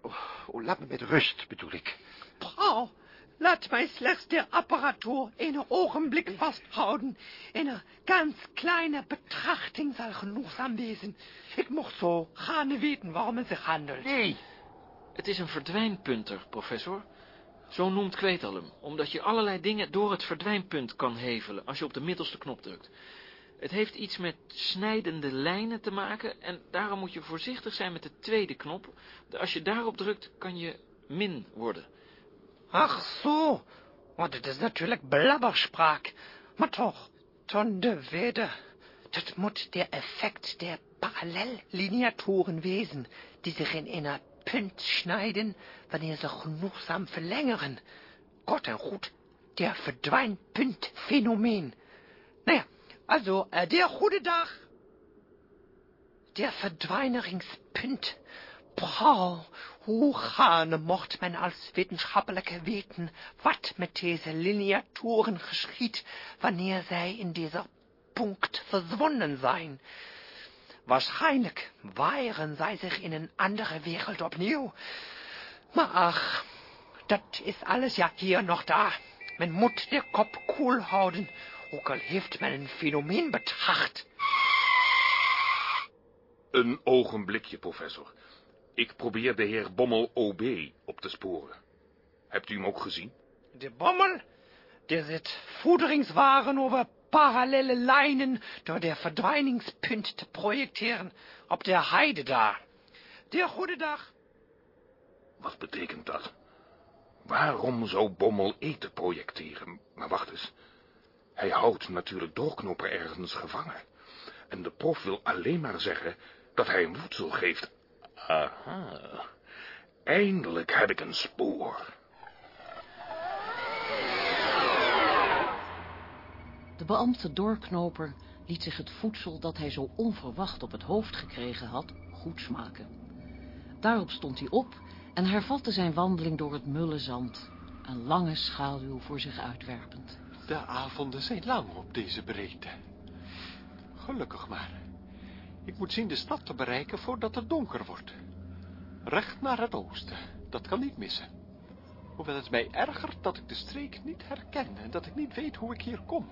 Speaker 3: Oh, laat me met rust, bedoel ik.
Speaker 9: Paul, laat mij slechts de apparatuur een ogenblik vasthouden. Een ganz kleine betrachting zal genoegzaam wezen. Ik mocht zo gaan weten waarom het zich handelt.
Speaker 3: Nee,
Speaker 4: Het is een verdwijnpunter, professor. Zo noemt Kwetal hem, omdat je allerlei dingen door het verdwijnpunt kan hevelen als je op de middelste knop drukt. Het heeft iets met snijdende lijnen te maken en daarom moet je voorzichtig zijn met de tweede knop. Als je daarop drukt, kan je min worden.
Speaker 9: Ach zo, want het is natuurlijk blabberspraak. Maar toch, ton de weder. Dat moet der Effekt der Parallellineatoren wezen, die zich in een punt snijden, wanneer ze genoegzaam verlängeren. Kort en goed, der Verdwijnpuntfenomeen. Nou ja, also, äh, der goede dag. Der Verdwijneringspunt. Paul, hoe gaarne mocht men als wetenschappelijke weten wat met deze lineatoren geschiet, wanneer zij in deze punct verzwonnen zijn. Waarschijnlijk waren zij zich in een andere wereld opnieuw. Maar ach, dat is alles ja hier nog daar. Men moet de kop koel houden, ook al heeft men een fenomeen betracht.
Speaker 6: Een ogenblikje, professor. Ik probeer de heer Bommel OB op te sporen. Hebt u hem ook gezien?
Speaker 9: De bommel, der zit voederingswaren over parallele lijnen door de verdwijningspunt te projecteren op de heide daar. Der goede dag.
Speaker 6: Wat betekent dat? Waarom zou Bommel eten projecteren? Maar wacht eens. Hij houdt natuurlijk doorknoppen ergens gevangen. En de prof wil alleen maar zeggen dat hij hem voedsel geeft. Aha. Eindelijk heb ik een spoor.
Speaker 2: De beambte doorknoper liet zich het voedsel dat hij zo onverwacht op het hoofd gekregen had, goed smaken. Daarop stond hij op en hervatte zijn wandeling door het mulle zand, een lange schaduw voor zich uitwerpend.
Speaker 8: De avonden zijn lang op deze breedte. Gelukkig maar. Ik moet zien de stad te bereiken voordat het donker wordt. Recht naar het oosten, dat kan niet missen. Hoewel het mij ergert dat ik de streek niet herken en dat ik niet weet hoe ik hier kom.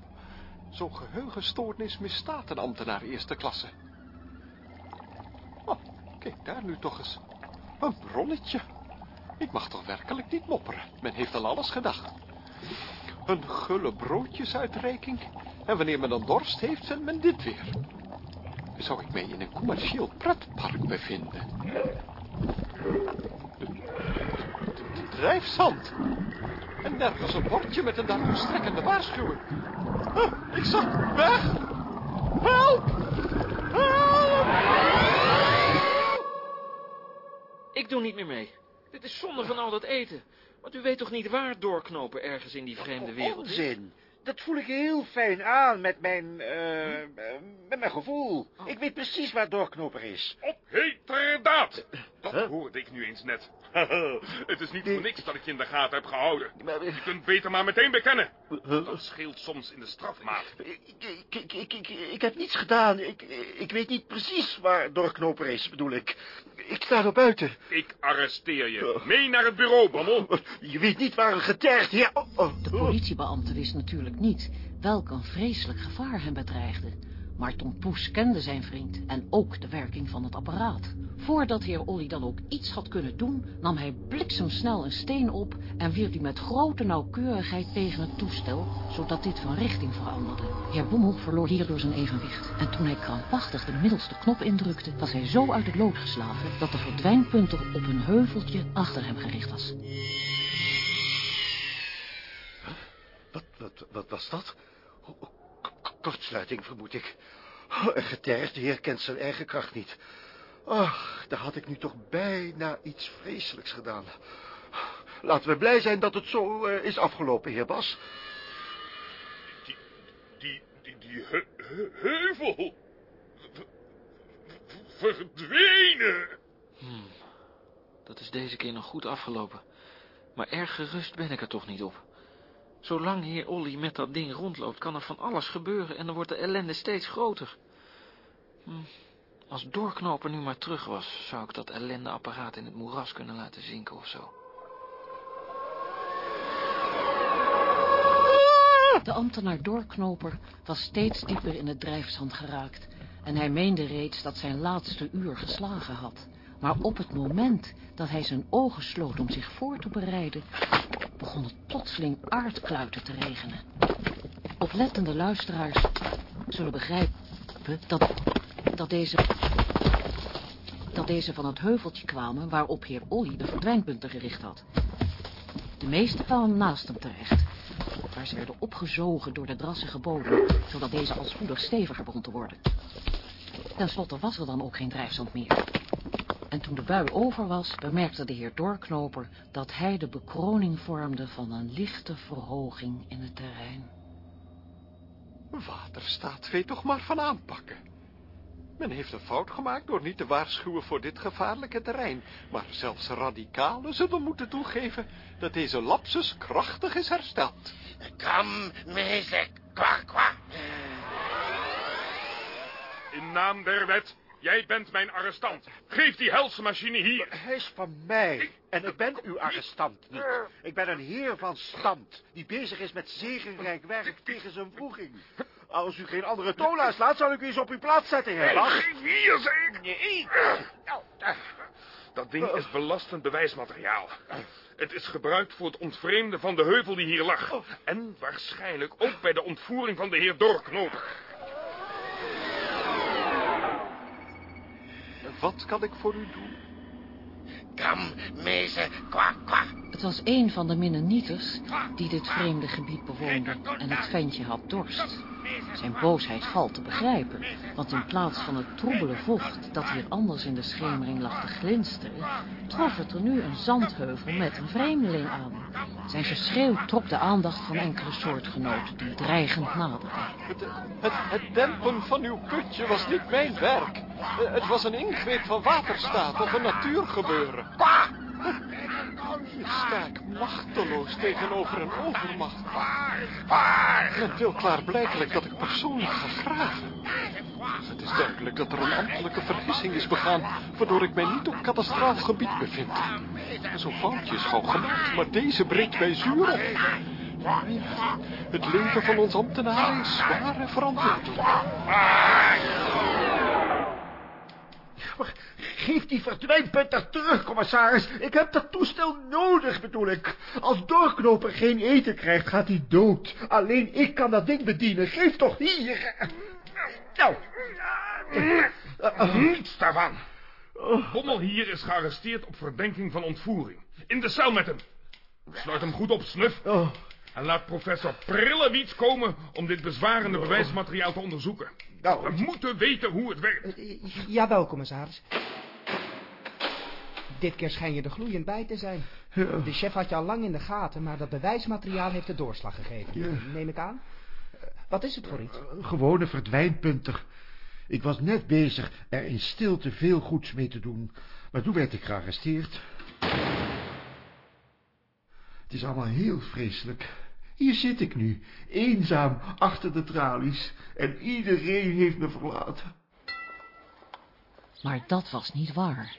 Speaker 8: Zo'n geheugenstoornis misstaat een ambtenaar eerste klasse. Oh, kijk daar nu toch eens. Een bronnetje. Ik mag toch werkelijk niet mopperen. Men heeft aan alles gedacht. Een gulle broodjesuitreiking. En wanneer men dan dorst heeft, zendt men dit weer. Zou ik mij in een commercieel pretpark bevinden? Drijfzand. En nergens een bordje met een daartoe strekkende waarschuwing. Ik zag weg. Help! Help!
Speaker 4: Ik doe niet meer mee. Dit is zonde van al dat eten. Want u weet toch niet waar doorknopen ergens in die vreemde wereld?
Speaker 3: Onzin. Dat voel ik heel fijn aan met mijn, eh, eh, met mijn gevoel. Ik weet precies waar doorknoper is.
Speaker 6: Op! Dat
Speaker 3: Huh?
Speaker 6: hoorde ik nu eens net. Het is niet voor niks dat ik je in de gaten heb gehouden.
Speaker 3: Maar,
Speaker 6: Je kunt beter maar meteen bekennen.
Speaker 3: Huh?
Speaker 6: Dat scheelt soms in de strafmaat.
Speaker 3: Ik, ik, ik, ik, ik, ik heb niets gedaan. Ik, ik weet niet precies waar doorknoper is, bedoel ik. Ik sta er buiten.
Speaker 6: Ik arresteer je. Mee naar het bureau, Bommel.
Speaker 3: Je weet niet waar een getergd heer... Oh, oh.
Speaker 2: De politiebeambte wist natuurlijk niet welk een vreselijk gevaar hem bedreigde. Maar Tom Poes kende zijn vriend en ook de werking van het apparaat. Voordat heer Olly dan ook iets had kunnen doen, nam hij bliksemsnel een steen op en wierp die met grote nauwkeurigheid tegen het toestel, zodat dit van richting veranderde. Heer Bommel verloor hierdoor zijn evenwicht. En toen hij krampachtig de middelste knop indrukte, was hij zo uit het lood geslagen dat de verdwijnpunter op een heuveltje achter hem gericht was.
Speaker 3: Wat, wat, wat was dat? Kortsluiting, vermoed ik. Oh, Een getergde heer kent zijn eigen kracht niet. Ach, daar had ik nu toch bijna iets vreselijks gedaan. Laten we blij zijn dat het zo eh, is afgelopen, heer Bas.
Speaker 6: Die, die, die, die he- he- heuvel. Verdwenen.
Speaker 4: Hmm. Dat is deze keer nog goed afgelopen. Maar erg gerust ben ik er toch niet op. Zolang heer Olly met dat ding rondloopt, kan er van alles gebeuren en dan wordt de ellende steeds groter. Hmm. Als doorknoper nu maar terug was, zou ik dat ellendeapparaat in het moeras kunnen laten zinken of zo.
Speaker 2: De ambtenaar Doorknoper was steeds dieper in het drijfzand geraakt... en hij meende reeds dat zijn laatste uur geslagen had. Maar op het moment dat hij zijn ogen sloot om zich voor te bereiden... begon het plotseling aardkluiten te regenen. Oplettende luisteraars zullen begrijpen dat, dat, deze, dat deze van het heuveltje kwamen... waarop heer Olly de verdwijnpunten gericht had. De meeste kwamen naast hem terecht waar ze werden opgezogen door de drassige bodem, zodat deze al spoedig steviger begon te worden. Ten slotte was er dan ook geen drijfzand meer. En toen de bui over was, bemerkte de heer Doorknoper dat hij de bekroning vormde van een lichte verhoging in het terrein.
Speaker 8: Waterstaat weet toch maar van aanpakken. Men heeft een fout gemaakt door niet te waarschuwen voor dit gevaarlijke terrein. Maar zelfs radicalen zullen moeten toegeven dat deze lapsus krachtig is hersteld.
Speaker 3: Kam, meze, kwa, kwa.
Speaker 6: In naam der wet, jij bent mijn arrestant. Geef die helse machine hier.
Speaker 3: Hij is van mij. En ik ben uw arrestant niet. Ik ben een heer van stand, die bezig is met zegenrijk werk tegen zijn voeging. Als u geen andere toon uitslaat, zal ik u eens op uw plaats zetten, heer Bach.
Speaker 6: Geef hier, zeg ik. Nee. Dat ding is belastend bewijsmateriaal. Het is gebruikt voor het ontvreemden van de heuvel die hier lag. En waarschijnlijk ook bij de ontvoering van de heer Doorknoper.
Speaker 8: Wat kan ik voor u doen?
Speaker 3: Kam, meze, kwa, kwa.
Speaker 2: Het was een van de minnenieters die dit vreemde gebied bewoonde en het ventje had dorst. Zijn boosheid valt te begrijpen, want in plaats van het troebele vocht dat hier anders in de schemering lag te glinsteren, trof het er nu een zandheuvel met een vreemdeling aan. Zijn geschreeuw trok de aandacht van enkele soortgenoten die dreigend naderden.
Speaker 8: Het, het, het dempen van uw putje was niet mijn werk. Eh, Het was een ingreep van waterstaat of een natuurgebeuren. Hier sta ik machteloos tegenover een overmacht. Men wil klaarblijkelijk dat ik persoonlijk ga graven. Het is duidelijk dat er een ambtelijke vergissing is begaan... waardoor ik mij niet op kadastraal gebied bevind. Zo'n foutje is gauw gemaakt, maar deze breekt mij zuur op. Ja, Het leven van ons ambtenaren is zwaar en verantwoordelijk.
Speaker 3: Maar Geef die verdwijnpunter terug, commissaris. Ik heb dat toestel nodig, bedoel ik. Als doorknoper geen eten krijgt, gaat hij dood. Alleen ik kan dat ding bedienen. Geef toch hier. Nou.
Speaker 6: Niets daarvan. Bommel hier is gearresteerd op verdenking van ontvoering. In de cel met hem. Sluit hem goed op, snuf.
Speaker 3: Oh.
Speaker 6: En laat professor Prillewiet komen om dit bezwarende bewijsmateriaal te onderzoeken.
Speaker 3: Nou,
Speaker 6: We moeten weten hoe het werkt.
Speaker 10: Jawel, commissaris. Dit keer schijn je er gloeiend bij te zijn. De chef had je al lang in de gaten, maar dat bewijsmateriaal heeft de doorslag gegeven. Neem ik aan. Eh, Wat is het voor iets?
Speaker 3: Een gewone verdwijnpunter. Ik was net bezig er in stilte veel goeds mee te doen. Maar toen werd ik gearresteerd. Het is allemaal heel vreselijk. Hier zit ik nu, eenzaam achter de tralies. En iedereen heeft me verlaten.
Speaker 2: Maar dat was niet waar.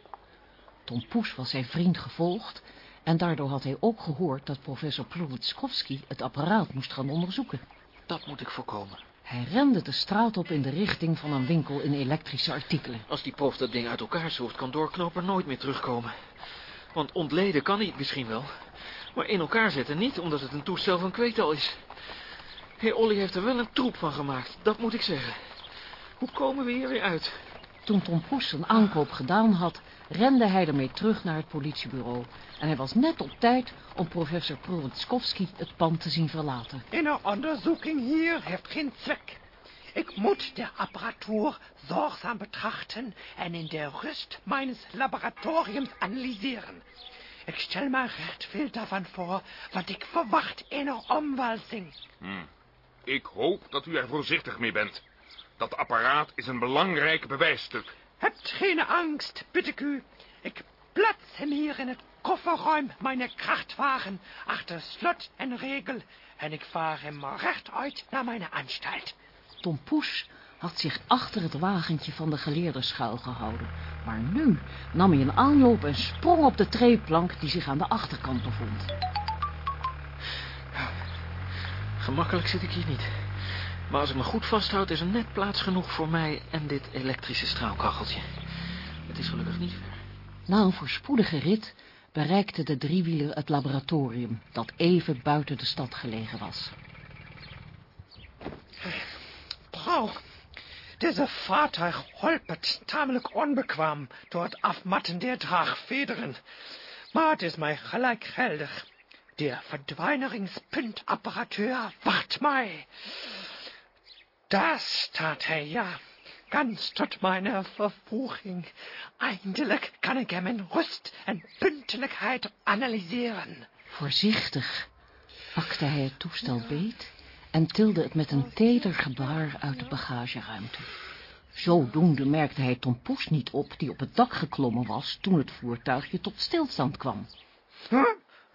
Speaker 2: Tom Poes was zijn vriend gevolgd... en daardoor had hij ook gehoord dat professor Plowitskowski het apparaat moest gaan onderzoeken.
Speaker 4: Dat moet ik voorkomen.
Speaker 2: Hij rende de straat op in de richting van een winkel in elektrische artikelen.
Speaker 4: Als die prof dat ding uit elkaar zoekt, kan Doorknoper nooit meer terugkomen. Want ontleden kan hij het misschien wel. Maar in elkaar zetten niet, omdat het een toestel van kweetal is. Heer Olly heeft er wel een troep van gemaakt, dat moet ik zeggen. Hoe komen we hier weer uit?
Speaker 2: Toen Tom Poes zijn aankoop gedaan had, rende hij ermee terug naar het politiebureau. En hij was net op tijd om professor Prowitskowski het pand te zien verlaten.
Speaker 9: Eine Untersuchung hier heeft geen Zweck. Ik moet de apparatuur zorgzaam betrachten en in der rust meines laboratoriums analyseren. Ik stel me recht veel daarvan voor, wat ik verwacht in een omwalzing.
Speaker 6: Ik hoop dat u er voorzichtig mee bent. Dat apparaat is een belangrijk bewijsstuk.
Speaker 9: Hebt geen angst, bid ik u. Ik hem hier in het kofferruim mijn krachtwagen achter slot en regel en ik vaar hem rechtuit naar mijn anstalt.
Speaker 2: Tom Poes had zich achter het wagentje van de geleerde schuil gehouden. Maar nu nam hij een aanloop en sprong op de treeplank die zich aan de achterkant bevond.
Speaker 4: Gemakkelijk zit ik hier niet. Maar als ik me goed vasthoud, is er net plaats genoeg voor mij en dit elektrische straalkacheltje. Het is gelukkig niet ver.
Speaker 2: Na een voorspoedige rit bereikte de driewieler het laboratorium, dat even buiten de stad gelegen was.
Speaker 9: Vrouw, deze vaartuig holpert tamelijk onbekwaam door het afmatten der draagvederen. Maar het is mij gelijk geldig. De verdwijneringspuntapparateur wacht mij. Daar staat hij, ja. Ganz tot mijn vervoeging. Eindelijk kan ik hem in rust en puntelijkheid analyseren.
Speaker 2: Voorzichtig pakte hij het toestel beet en tilde het met een teder gebaar uit de bagageruimte. Zodoende merkte hij Tom Poes niet op, die op het dak geklommen was toen het voertuigje tot stilstand kwam.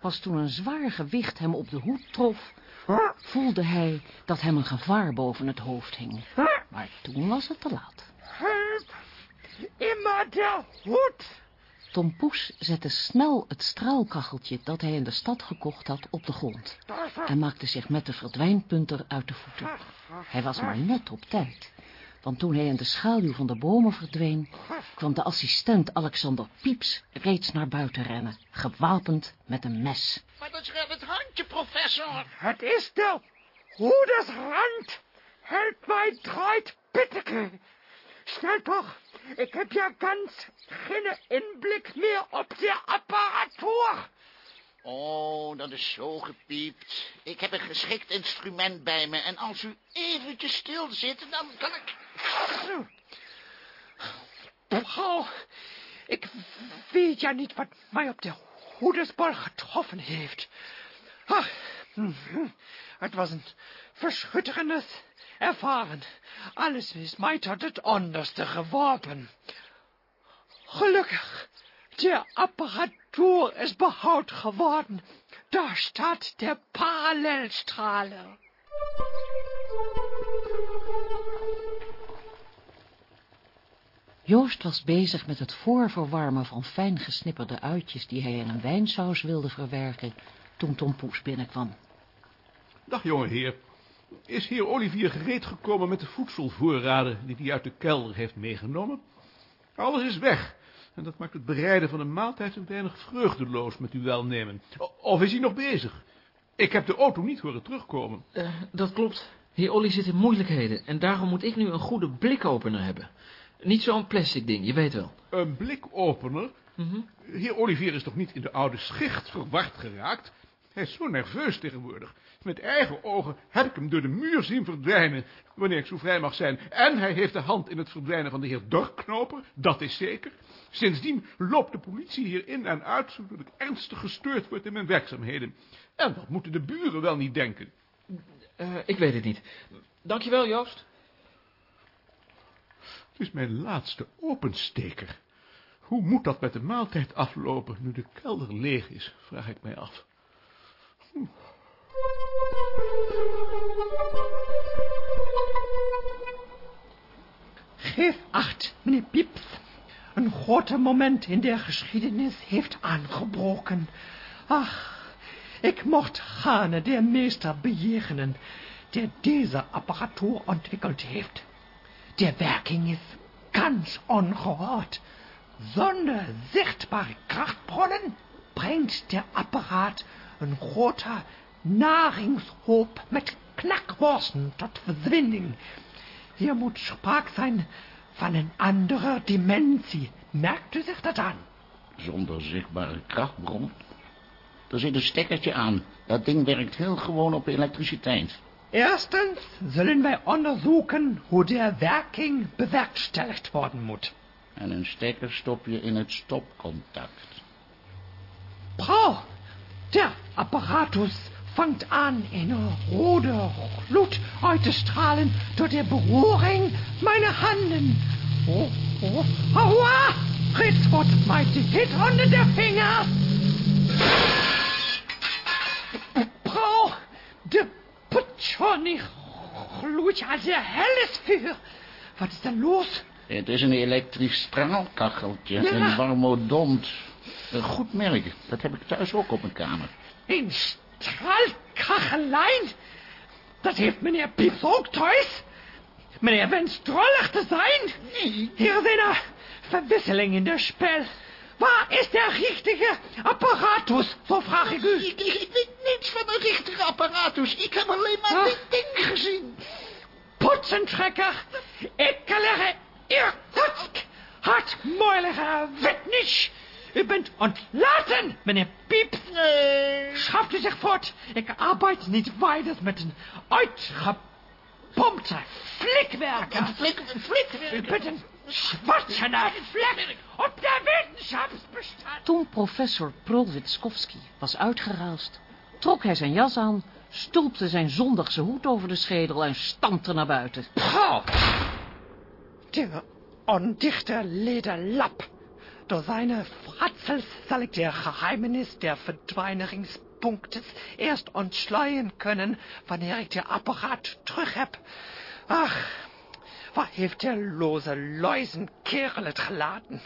Speaker 2: Pas toen een zwaar gewicht hem op de hoed trof, voelde hij dat hem een gevaar boven het hoofd hing. Maar toen was het te laat.
Speaker 9: Immer der hoed!
Speaker 2: Tom Poes zette snel het straalkacheltje dat hij in de stad gekocht had op de grond en maakte zich met de verdwijnpunter uit de voeten. Hij was maar net op tijd, want toen hij in de schaduw van de bomen verdween, kwam de assistent Alexander Pieps reeds naar buiten rennen, gewapend met een mes.
Speaker 3: Maar dat is het handje, professor.
Speaker 9: Het is de hoedersrand. Help mij, draait pitteke. Snel toch, ik heb ja ganz geen inblik meer op de apparatuur.
Speaker 3: Oh, dat is zo gepiept. Ik heb een geschikt instrument bij me en als u eventjes stil zit, dan kan ik...
Speaker 9: Vrouw, ik weet ja niet wat mij op de hoedersbal getroffen heeft. Ach, het was een verschutterendes ervaren. Alles is mij tot het onderste geworpen. Gelukkig, de apparatuur is behoud geworden. Daar staat de parallelstraler.
Speaker 2: Joost was bezig met het voorverwarmen van fijn gesnipperde uitjes die hij in een wijnsaus wilde verwerken toen Tom Poes binnenkwam.
Speaker 7: Dag, jongeheer. Is heer Olivier gereed gekomen met de voedselvoorraden die hij uit de kelder heeft meegenomen? Alles is weg. En dat maakt het bereiden van een maaltijd een weinig vreugdeloos met uw welnemen. Of is hij nog bezig? Ik heb de auto niet horen terugkomen.
Speaker 4: Uh, dat klopt. Heer Olly zit in moeilijkheden en daarom moet ik nu een goede blikopener hebben. Niet zo'n plastic ding, je weet wel.
Speaker 7: Een blikopener? Mm -hmm. Heer Olivier is toch niet in de oude schicht verward geraakt? Hij is zo nerveus tegenwoordig. Met eigen ogen heb ik hem door de muur zien verdwijnen, wanneer ik zo vrij mag zijn. En hij heeft de hand in het verdwijnen van de heer Dorknoper, dat is zeker. Sindsdien loopt de politie hier in en uit, zodat ik ernstig gestoord word in mijn werkzaamheden. En wat moeten de buren wel niet denken?
Speaker 4: Uh, ik weet het niet. Dankjewel, Joost.
Speaker 7: Het is mijn laatste opensteker. Hoe moet dat met de maaltijd aflopen, nu de kelder leeg is, vraag ik mij af.
Speaker 9: Geef acht, meneer Pieps. Een grote moment in der geschiedenis heeft aangebroken. Ach, ik mocht gaarne der meester bejegenen, der deze apparatuur ontwikkeld heeft. De werking is ganz ongehoord. Zonder zichtbare krachtbronnen brengt der apparaat een grote naringshoop met knakworsten tot verzwinding. Hier moet sprake zijn van een andere dimensie. Merkt u zich dat aan?
Speaker 3: Zonder zichtbare krachtbron? Er zit een stekkertje aan. Dat ding werkt heel gewoon op elektriciteit.
Speaker 9: Erstens zullen wij onderzoeken hoe de werking bewerkstelligd worden moet.
Speaker 3: En een stekker stop je in het stopcontact.
Speaker 9: Paul, der apparatus vangt aan een rode gloed uit te stralen door de beroering mijn handen. Oh, oh, aua, Fritz wordt mij de hit onder de vinger. Frau, de Putschornig gloeit als een hellesvuur. Wat is er los?
Speaker 11: Het is een elektrisch straalkacheltje, een warmodont. Een goed merk, dat heb ik thuis ook op mijn kamer.
Speaker 9: Een straalkachelijn? Dat heeft meneer Pieps ook thuis? Meneer wenst drollig te zijn?
Speaker 11: Nee.
Speaker 9: Hier zijn er verwisselingen in de spel. Waar is de richtige apparatus, zo vraag ik u.
Speaker 11: Ik, ik, ik weet niets van een richtige apparatus. Ik heb alleen maar
Speaker 9: Ah.
Speaker 11: dit ding gezien.
Speaker 9: Potsentrekker, ik legge Irkutsk, hartmoeilige witnis. U bent ontlaten, meneer Pieps.
Speaker 11: Nee.
Speaker 9: Schaft u zich voort. Ik arbeid niet verder met een uitgepompte flikwerker.
Speaker 11: Een flik, een flik.
Speaker 9: U bent een zwarte vlek op de wetenschapsbestand.
Speaker 2: Toen professor Prolwitskowski was uitgeraasd, trok hij zijn jas aan, stulpte zijn zondagse hoed over de schedel en stampte naar buiten.
Speaker 9: Pah! Der ondichte Lederlapp. Door seine Fratzels der Geheimnis der Verdwijneringspunktes erst ontschleien können, wanneer ik de apparaat terug heb. Ach, waar heeft der loze luizenkerel het gelaten?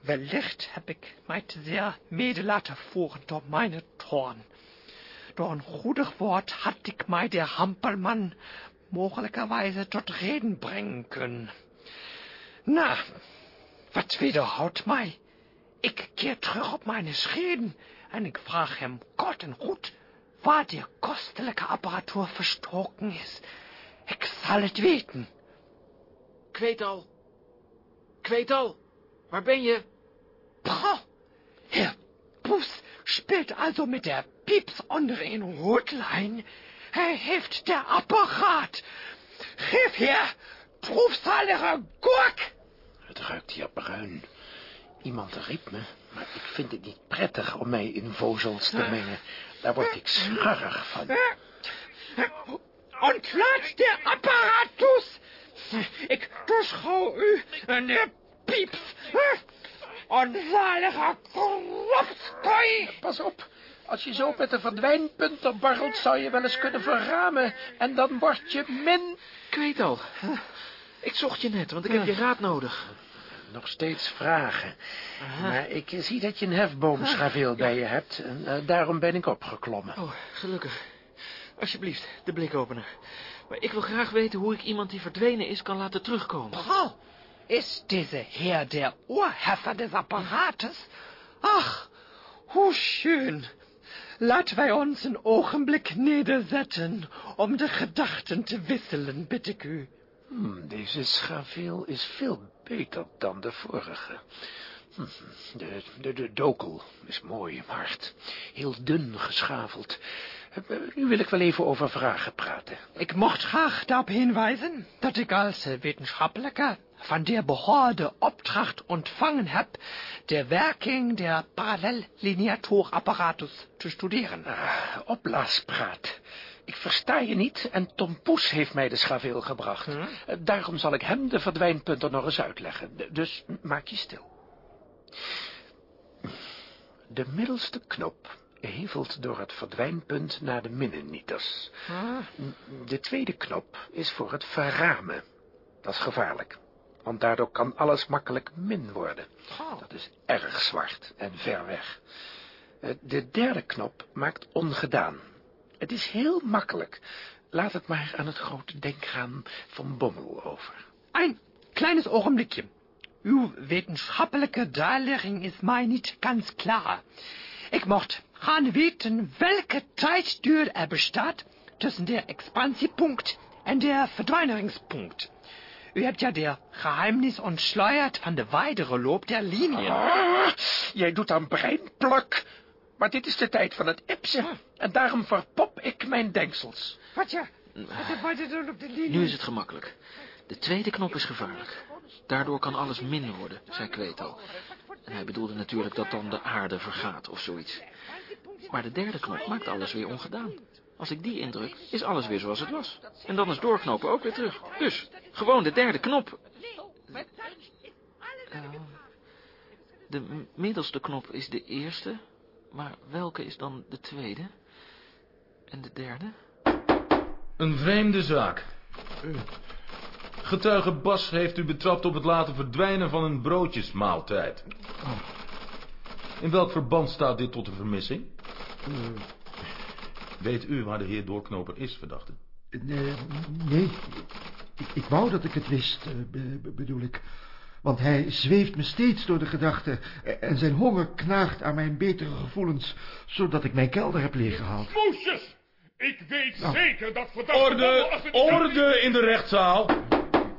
Speaker 9: Wellicht heb ik mij te zeer mede laten voeren door mijn toorn. Door een goedig woord had ik mij der Hampelmann mogelijkerwijze tot reden brengen kunnen. Na, wat wederhoudt mij? Ik keer terug op mijn schreden en ik vraag hem kort en goed waar de kostelijke apparatuur verstoken is. Ik zal het weten.
Speaker 4: Ik weet al. Ik weet al. Waar ben je?
Speaker 9: Pah, Herr Poes speelt also mit der Pieps onder een Hotlein. Hij heeft der apparaat. Geef hier, proefzalige gurk. Het ruikt hier bruin. Iemand riep me, maar ik vind het niet prettig om mij in vozels te mengen. Daar word ik scharrig van. Ontlaat de apparatus. Ik toeschouw u, meneer Pieps. Onzalige kropskooi. Pas op. Als je zo met de verdwijnpunten barrelt, zou je wel eens kunnen verramen. En dan word je min...
Speaker 4: Ik weet al. Ik zocht je net, want ik heb je raad nodig.
Speaker 9: Nog steeds vragen. Maar ik zie dat je een hefboomschaveel bij je hebt. En eh, daarom ben ik opgeklommen.
Speaker 4: Oh, gelukkig. Alsjeblieft, de blikopener. Maar ik wil graag weten hoe ik iemand die verdwenen is kan laten terugkomen.
Speaker 9: Oh, is deze heer der Oorheffer des Apparates? Ach, hoe schön. Laten wij ons een ogenblik nederzetten om de gedachten te wisselen, bid ik u. Hmm, deze schaveel is veel beter dan de vorige. Hm, De, de, de dokel is mooi, hard, heel dun geschaveld. Eh, Nu wil ik wel even over vragen praten. Ik mocht graag daarop hinwijzen dat ik als eh, wetenschappelijke van der Behörde opdracht ontvangen heb de werking der parallellineatorapparatus te studeren. Ah, opblaaspraat. Ik versta je niet en Tom Poes heeft mij de schaveel gebracht. Eh, Daarom zal ik hem de verdwijnpunten nog eens uitleggen. Dus maak je stil. De middelste knop hevelt door het verdwijnpunt naar de minnenieters. De tweede knop is voor het verramen. Dat is gevaarlijk, want daardoor kan alles makkelijk min worden. Dat is erg zwart en ver weg. Eh, De derde knop maakt ongedaan. Het is heel makkelijk. Laat het maar aan het grote denkgaan van Bommel over. Een kleines ogenblikje. Uw wetenschappelijke darlegging is mij niet ganz klaar. Ik mocht gaan weten welke tijdduur er bestaat tussen der expansiepunt en der verdwijneringspunt. U hebt ja der geheimnis ontsluierd van de weidere loop der linie. jij doet aan breinplak. Maar dit is de tijd van het ipsen. En daarom verpop ik mijn denksels. Wat ja? Wat doen op de linie?
Speaker 4: Nu is het gemakkelijk. De tweede knop is gevaarlijk. Daardoor kan alles min worden, zei Kweet al. En hij bedoelde natuurlijk dat dan de aarde vergaat of zoiets. Maar de derde knop maakt alles weer ongedaan. Als ik die indruk, is alles weer zoals het was. En dan is doorknopen ook weer terug. Dus, gewoon de derde knop. Ehm, de middelste knop is de eerste, maar welke is dan de tweede? En de derde?
Speaker 12: Een vreemde zaak. Getuige Bas heeft u betrapt op het laten verdwijnen van een broodjesmaaltijd. In welk verband staat dit tot de vermissing? Weet u waar de heer Doorknoper is, verdachte?
Speaker 13: Nee, nee. Ik, ik wou dat ik het wist, eh, be- be- bedoel ik. Want hij zweeft me steeds door de gedachten... en zijn honger knaagt aan mijn betere gevoelens... zodat ik mijn kelder heb leeggehaald.
Speaker 14: Moesjes! Ik weet
Speaker 13: Nou.
Speaker 14: zeker dat verdachte
Speaker 12: Orde, orde in de rechtszaal.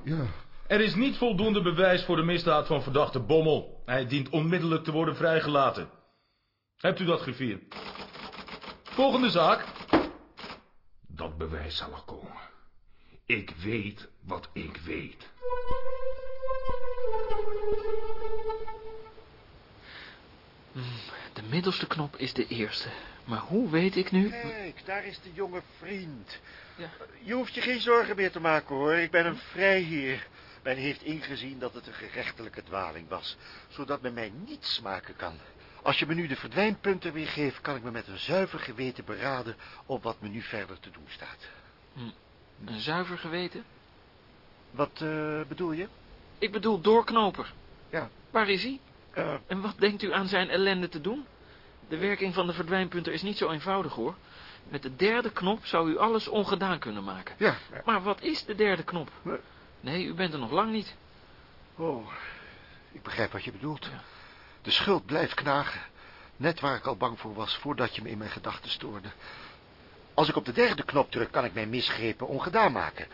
Speaker 13: Ja,
Speaker 12: Er is niet voldoende bewijs voor de misdaad van verdachte Bommel. Hij dient onmiddellijk te worden vrijgelaten. Hebt u dat griffier? Volgende zaak.
Speaker 6: Dat bewijs zal er komen. Ik weet wat ik weet.
Speaker 4: Middelste knop is de eerste. Maar hoe weet ik nu...
Speaker 3: Kijk, daar is de jonge vriend.
Speaker 4: Ja.
Speaker 3: Je hoeft je geen zorgen meer te maken, hoor. Ik ben een vrijheer. Men heeft ingezien dat het een gerechtelijke dwaling was, zodat men mij niet smaken kan. Als je me nu de verdwijnpunten weer geeft, kan ik me met een zuiver geweten beraden op wat me nu verder te doen staat.
Speaker 4: Een zuiver geweten?
Speaker 3: Wat eh, bedoel je?
Speaker 4: Ik bedoel doorknoper.
Speaker 3: Ja.
Speaker 4: Waar is hij?
Speaker 3: Eh,
Speaker 4: En wat denkt u aan zijn ellende te doen? De werking van de verdwijnpunter is niet zo eenvoudig, hoor. Met de derde knop zou u alles ongedaan kunnen maken.
Speaker 3: ja.
Speaker 4: Maar wat is de derde knop?
Speaker 3: Nee.
Speaker 4: Nee, u bent er nog lang niet.
Speaker 3: Oh, ik begrijp wat je bedoelt.
Speaker 4: Ja.
Speaker 3: De schuld blijft knagen. Net waar ik al bang voor was, voordat je me in mijn gedachten stoorde. Als ik op de derde knop druk, kan ik mijn misgrepen ongedaan maken.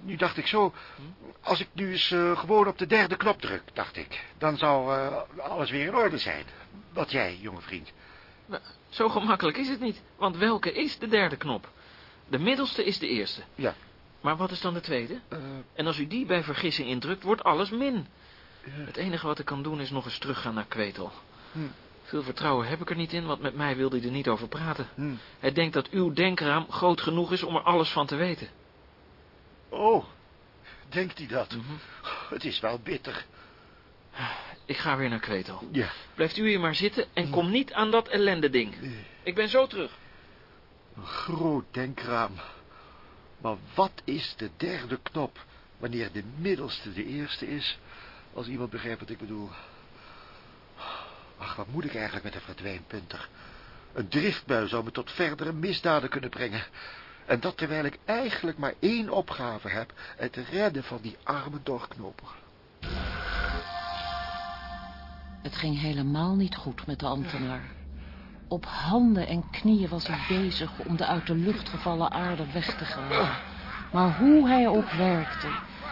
Speaker 3: Nu dacht ik zo, als ik nu eens eh, gewoon op de derde knop druk, dacht ik, dan zou eh, alles weer in orde zijn. Wat jij, jonge vriend.
Speaker 4: Maar Zo gemakkelijk is het niet, want welke is de derde knop? De middelste is de eerste.
Speaker 3: Ja.
Speaker 4: Maar wat is dan de tweede?
Speaker 3: Eh,
Speaker 4: En als u die bij vergissing indrukt, wordt alles min. Het enige wat ik kan doen is nog eens teruggaan naar Kwetel.
Speaker 3: Hm.
Speaker 4: Veel vertrouwen heb ik er niet in, want met mij wil hij er niet over praten.
Speaker 3: hm.
Speaker 4: Hij denkt dat uw denkraam groot genoeg is om er alles van te weten.
Speaker 3: Oh, denkt hij dat?
Speaker 4: Mhm.
Speaker 3: Het is wel bitter.
Speaker 4: Ik ga weer naar Kwetel.
Speaker 3: Ja.
Speaker 4: Blijft u hier maar zitten en kom niet aan dat ellende ding. Ik ben zo terug.
Speaker 3: Een groot denkraam. Maar wat is de derde knop, wanneer de middelste de eerste is? Als iemand begrijpt wat ik bedoel. Ach, wat moet ik eigenlijk met een verdwijnpunter? Een driftbui zou me tot verdere misdaden kunnen brengen. En dat terwijl ik eigenlijk maar één opgave heb. Het redden van die arme doorknoper.
Speaker 2: Het ging helemaal niet goed met de ambtenaar. Op handen en knieën was hij bezig om de uit de lucht gevallen aarde weg te graven. Maar hoe hij ook werkte,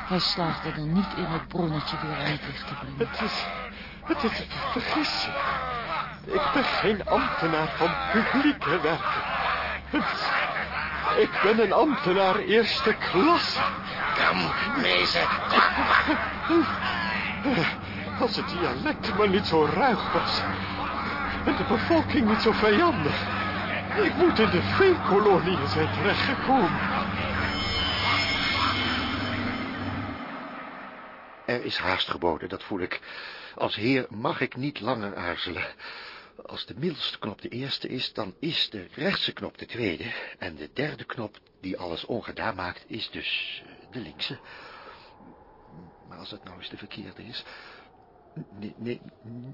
Speaker 2: hij slaagde er niet in het bronnetje weer aan het licht te brengen.
Speaker 9: Het is, het is een vergissing. Ik ben geen ambtenaar van publieke werken. Het- ik ben een ambtenaar eerste klasse.
Speaker 11: Kom, wezen.
Speaker 9: Als het dialect maar niet zo ruig was. En de bevolking niet zo vijandig. Ik moet in de veenkoloniën zijn terechtgekomen.
Speaker 3: Er is haast geboden, dat voel ik. Als heer mag ik niet langer aarzelen. Als de middelste knop de eerste is, dan is de rechtse knop de tweede. En de derde knop, die alles ongedaan maakt, is dus eh, de linkse. Maar als het nou eens de verkeerde is... Nee, nee,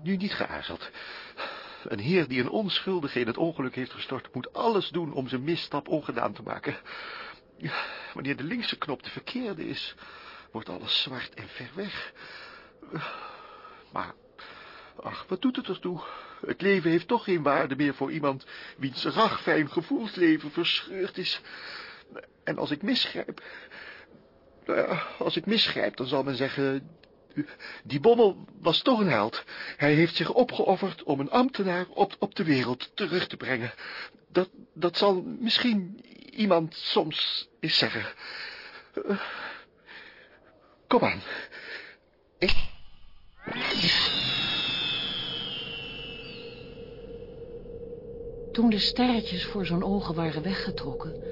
Speaker 3: nu niet geaarzeld. Een heer die een onschuldige in het ongeluk heeft gestort... moet alles doen om zijn misstap ongedaan te maken. Wanneer de linkse knop de verkeerde is wordt alles zwart en ver weg. Maar, ach, wat doet het ertoe? Het leven heeft toch geen waarde meer voor iemand wiens ragfijn gevoelsleven verscheurd is. En als ik misgrijp, nou als ik misgrijp, dan zal men zeggen, die bommel was toch een held. Hij heeft zich opgeofferd om een ambtenaar op, op de wereld terug te brengen. Dat, dat zal misschien iemand soms eens zeggen. Eh, Kom aan. Ik...
Speaker 2: Toen de sterretjes voor zijn ogen waren weggetrokken,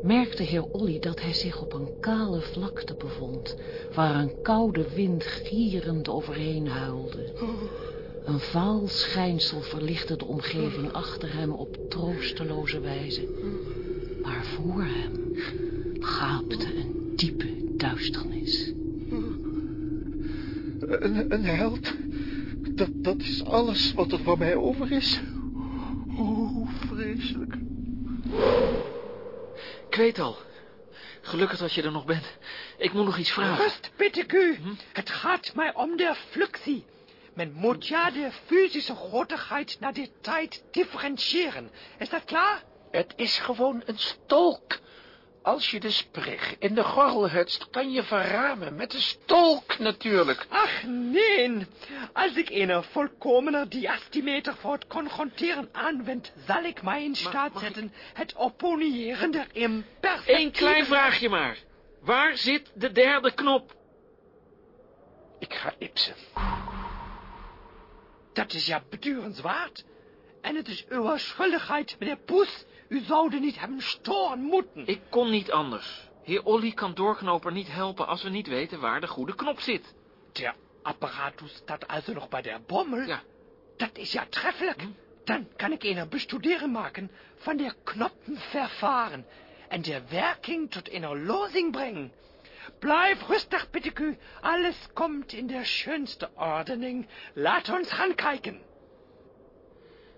Speaker 2: merkte heer Olly dat hij zich op een kale vlakte bevond, waar een koude wind gierend overheen huilde. Een vaal schijnsel verlichtte de omgeving achter hem op troosteloze wijze. Maar voor hem gaapte een diepe duisternis.
Speaker 13: Een, een held. Dat, dat is alles wat er van mij over is. Oh, vreselijk.
Speaker 4: Ik weet al. Gelukkig dat je er nog bent. Ik moet nog iets vragen.
Speaker 9: Rust, bitte u. Het gaat mij om de fluxie. Men moet ja de fysische grootigheid naar de tijd differentiëren. Is dat klaar? Het is gewoon een stolk. Als je de sprig in de gorrel hutst, kan je verramen met de stolk natuurlijk. Ach, nee. Als ik een volkomener diastimeter voor het confronteren aanwend, zal ik mij in staat zetten het opponeren der imperfectieven...
Speaker 4: Eén klein vraagje maar. Waar zit de derde knop?
Speaker 9: Ik ga ipsen. Dat is ja bedurenswaard. En het is uw schuldigheid, meneer Poes. U zou niet hebben storen moeten.
Speaker 4: Ik kon niet anders. Heer Olly kan doorknoper niet helpen als we niet weten waar de goede knop zit.
Speaker 9: Der apparatus staat also nog bij de bommel?
Speaker 4: Ja.
Speaker 9: Dat is ja treffelijk. Dan kan ik een bestuderen maken van de knoppenverfahren en de werking tot een losing brengen. Blijf rustig, bitte u. Alles komt in de schönste ordening. Laat ons gaan kijken.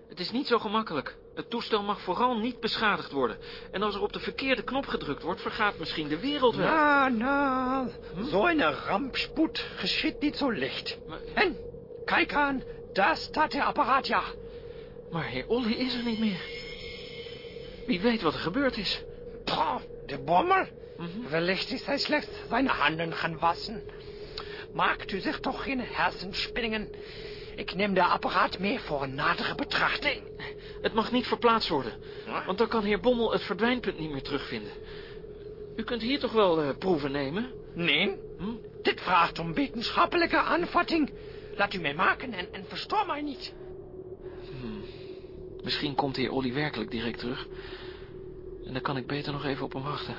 Speaker 4: Het is niet zo gemakkelijk. Het toestel mag vooral niet beschadigd worden. En als er op de verkeerde knop gedrukt wordt, vergaat misschien de wereld wel.
Speaker 9: Na, na, zo'n rampspoed geschiet niet zo licht. En, kijk aan, daar staat de apparaat, ja.
Speaker 4: Maar heer Olly is er niet meer. Wie weet wat er gebeurd is.
Speaker 9: Pah, de bommel. Wellicht is hij slechts zijn handen gaan wassen. Maakt u zich toch geen hersenspanningen. Ik neem de apparaat mee voor een nadere betrachting.
Speaker 4: Het mag niet verplaatst worden. Want dan kan heer Bommel het verdwijnpunt niet meer terugvinden. U kunt hier toch wel eh, proeven nemen?
Speaker 9: Nee, dit vraagt om wetenschappelijke aanvatting. Laat u mij maken en, en verstoor mij niet.
Speaker 4: Misschien komt heer Olly werkelijk direct terug. En dan kan ik beter nog even op hem wachten.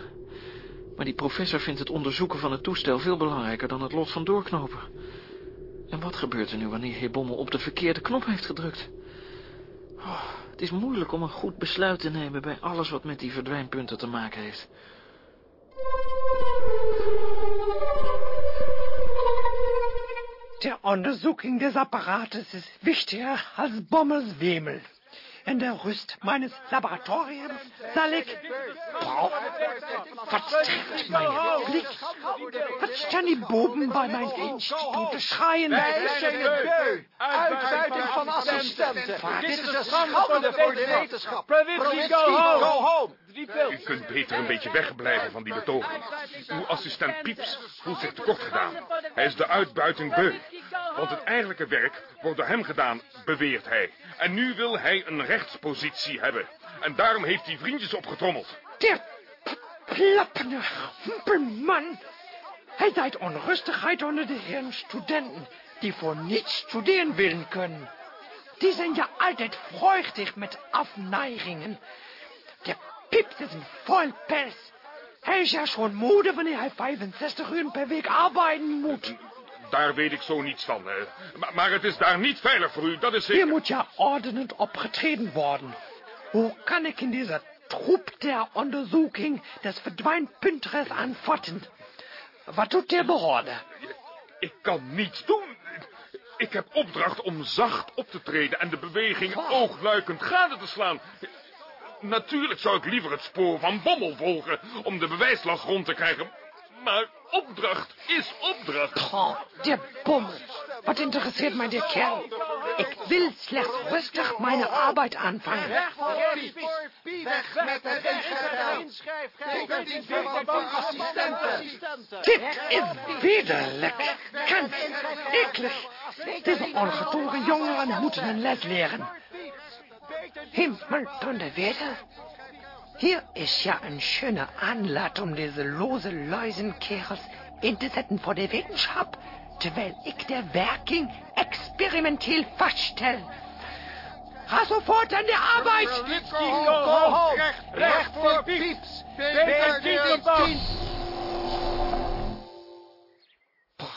Speaker 4: Maar die professor vindt het onderzoeken van het toestel veel belangrijker dan het lot van doorknopen. En wat gebeurt er nu wanneer heer Bommel op de verkeerde knop heeft gedrukt? Oh, het is moeilijk om een goed besluit te nemen bij alles wat met die verdwijnpunten te maken heeft.
Speaker 9: Der Untersuchung des Apparates ist wichtiger als Bommels Wemel. In der Rüst meines Laboratoriums ich... Boah, was trifft mein Blick? Was staan die boven bij mijn instituut te schreien?
Speaker 15: Wij. Uitbuiting van assistenten. Dit is een schande voor de wetenschap. Provinsky, go home.
Speaker 6: U kunt beter een beetje wegblijven van die betoging. Uw assistent Pieps voelt zich tekort gedaan. Hij is de uitbuiting beu. Want het eigenlijke werk wordt door hem gedaan, beweert hij. En nu wil hij een rechtspositie hebben. En daarom heeft hij vriendjes opgetrommeld.
Speaker 9: Der plappende humpelman. Hij zaait onrustigheid onder de heren studenten, die voor niets studeren willen kunnen. Die zijn ja altijd vreugdig met afneigingen. Pips is een vollpels. Hij is ja schon moede wanneer hij 65 uur per week arbeiden moet.
Speaker 6: Daar weet ik zo niets van. hè. Maar, maar het is daar niet veilig voor u, dat is zeker.
Speaker 9: Hier moet ja ordenend opgetreden worden. Hoe kan ik in dieser troep der onderzoeking des verdwijnpunteres aanvatten? Wat doet de behorde?
Speaker 6: Ik kan niets doen. Ik heb opdracht om zacht op te treden en de beweging oogluikend gade te slaan. Natuurlijk zou ik liever het spoor van Bommel volgen om de bewijslast rond te krijgen. Maar opdracht is opdracht.
Speaker 9: Oh, de bommel. Wat interesseert mij de kerel? Ik wil slechts rustig mijn arbeid aanvangen.
Speaker 15: Weg met de inschrijfgeld. Dit van assistenten.
Speaker 9: Dit is wederlijk. Kans. Eklig. Deze ongetogen jongeren moeten een les leren. Himmel de Wedel. Hier ist ja ein schöner Anlass, um diese lose Läusenkerls einzusetzen vor der Ga sofort aan de arbeid.
Speaker 15: Go home. Recht, recht voor Pieps. Peter Dieterbos.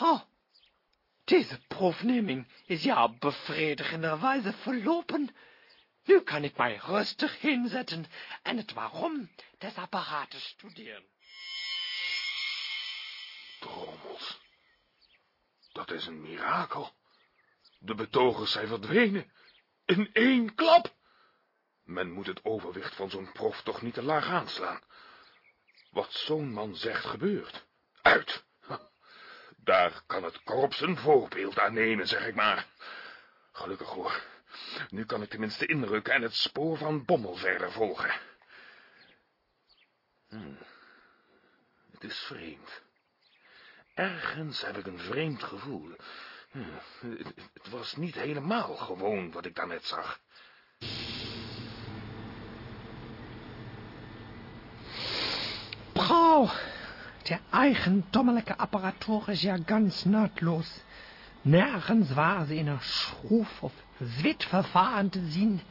Speaker 9: Oh, deze proefneming is ja op bevredigende verlopen. Nu kan ik mij rustig hinzetten en het waarom des apparaten studeren.
Speaker 6: Drommels. Dat is een mirakel. De betogers zijn verdwenen. In één klap. Men moet het overwicht van zo'n prof toch niet te laag aanslaan. Wat zo'n man zegt gebeurt. Uit. Daar kan het korps een voorbeeld aan nemen, zeg ik maar. Gelukkig hoor. Nu kan ik tenminste inrukken en het spoor van Bommel verder volgen. Hm. Het is vreemd. Ergens heb ik een vreemd gevoel. Hm. Het was niet helemaal gewoon wat ik daarnet zag.
Speaker 9: Frau, der eigendommelijke apparatuur is ja ganz naadloos. Nergens waar ze in een schroef of zwitverfahren te zien.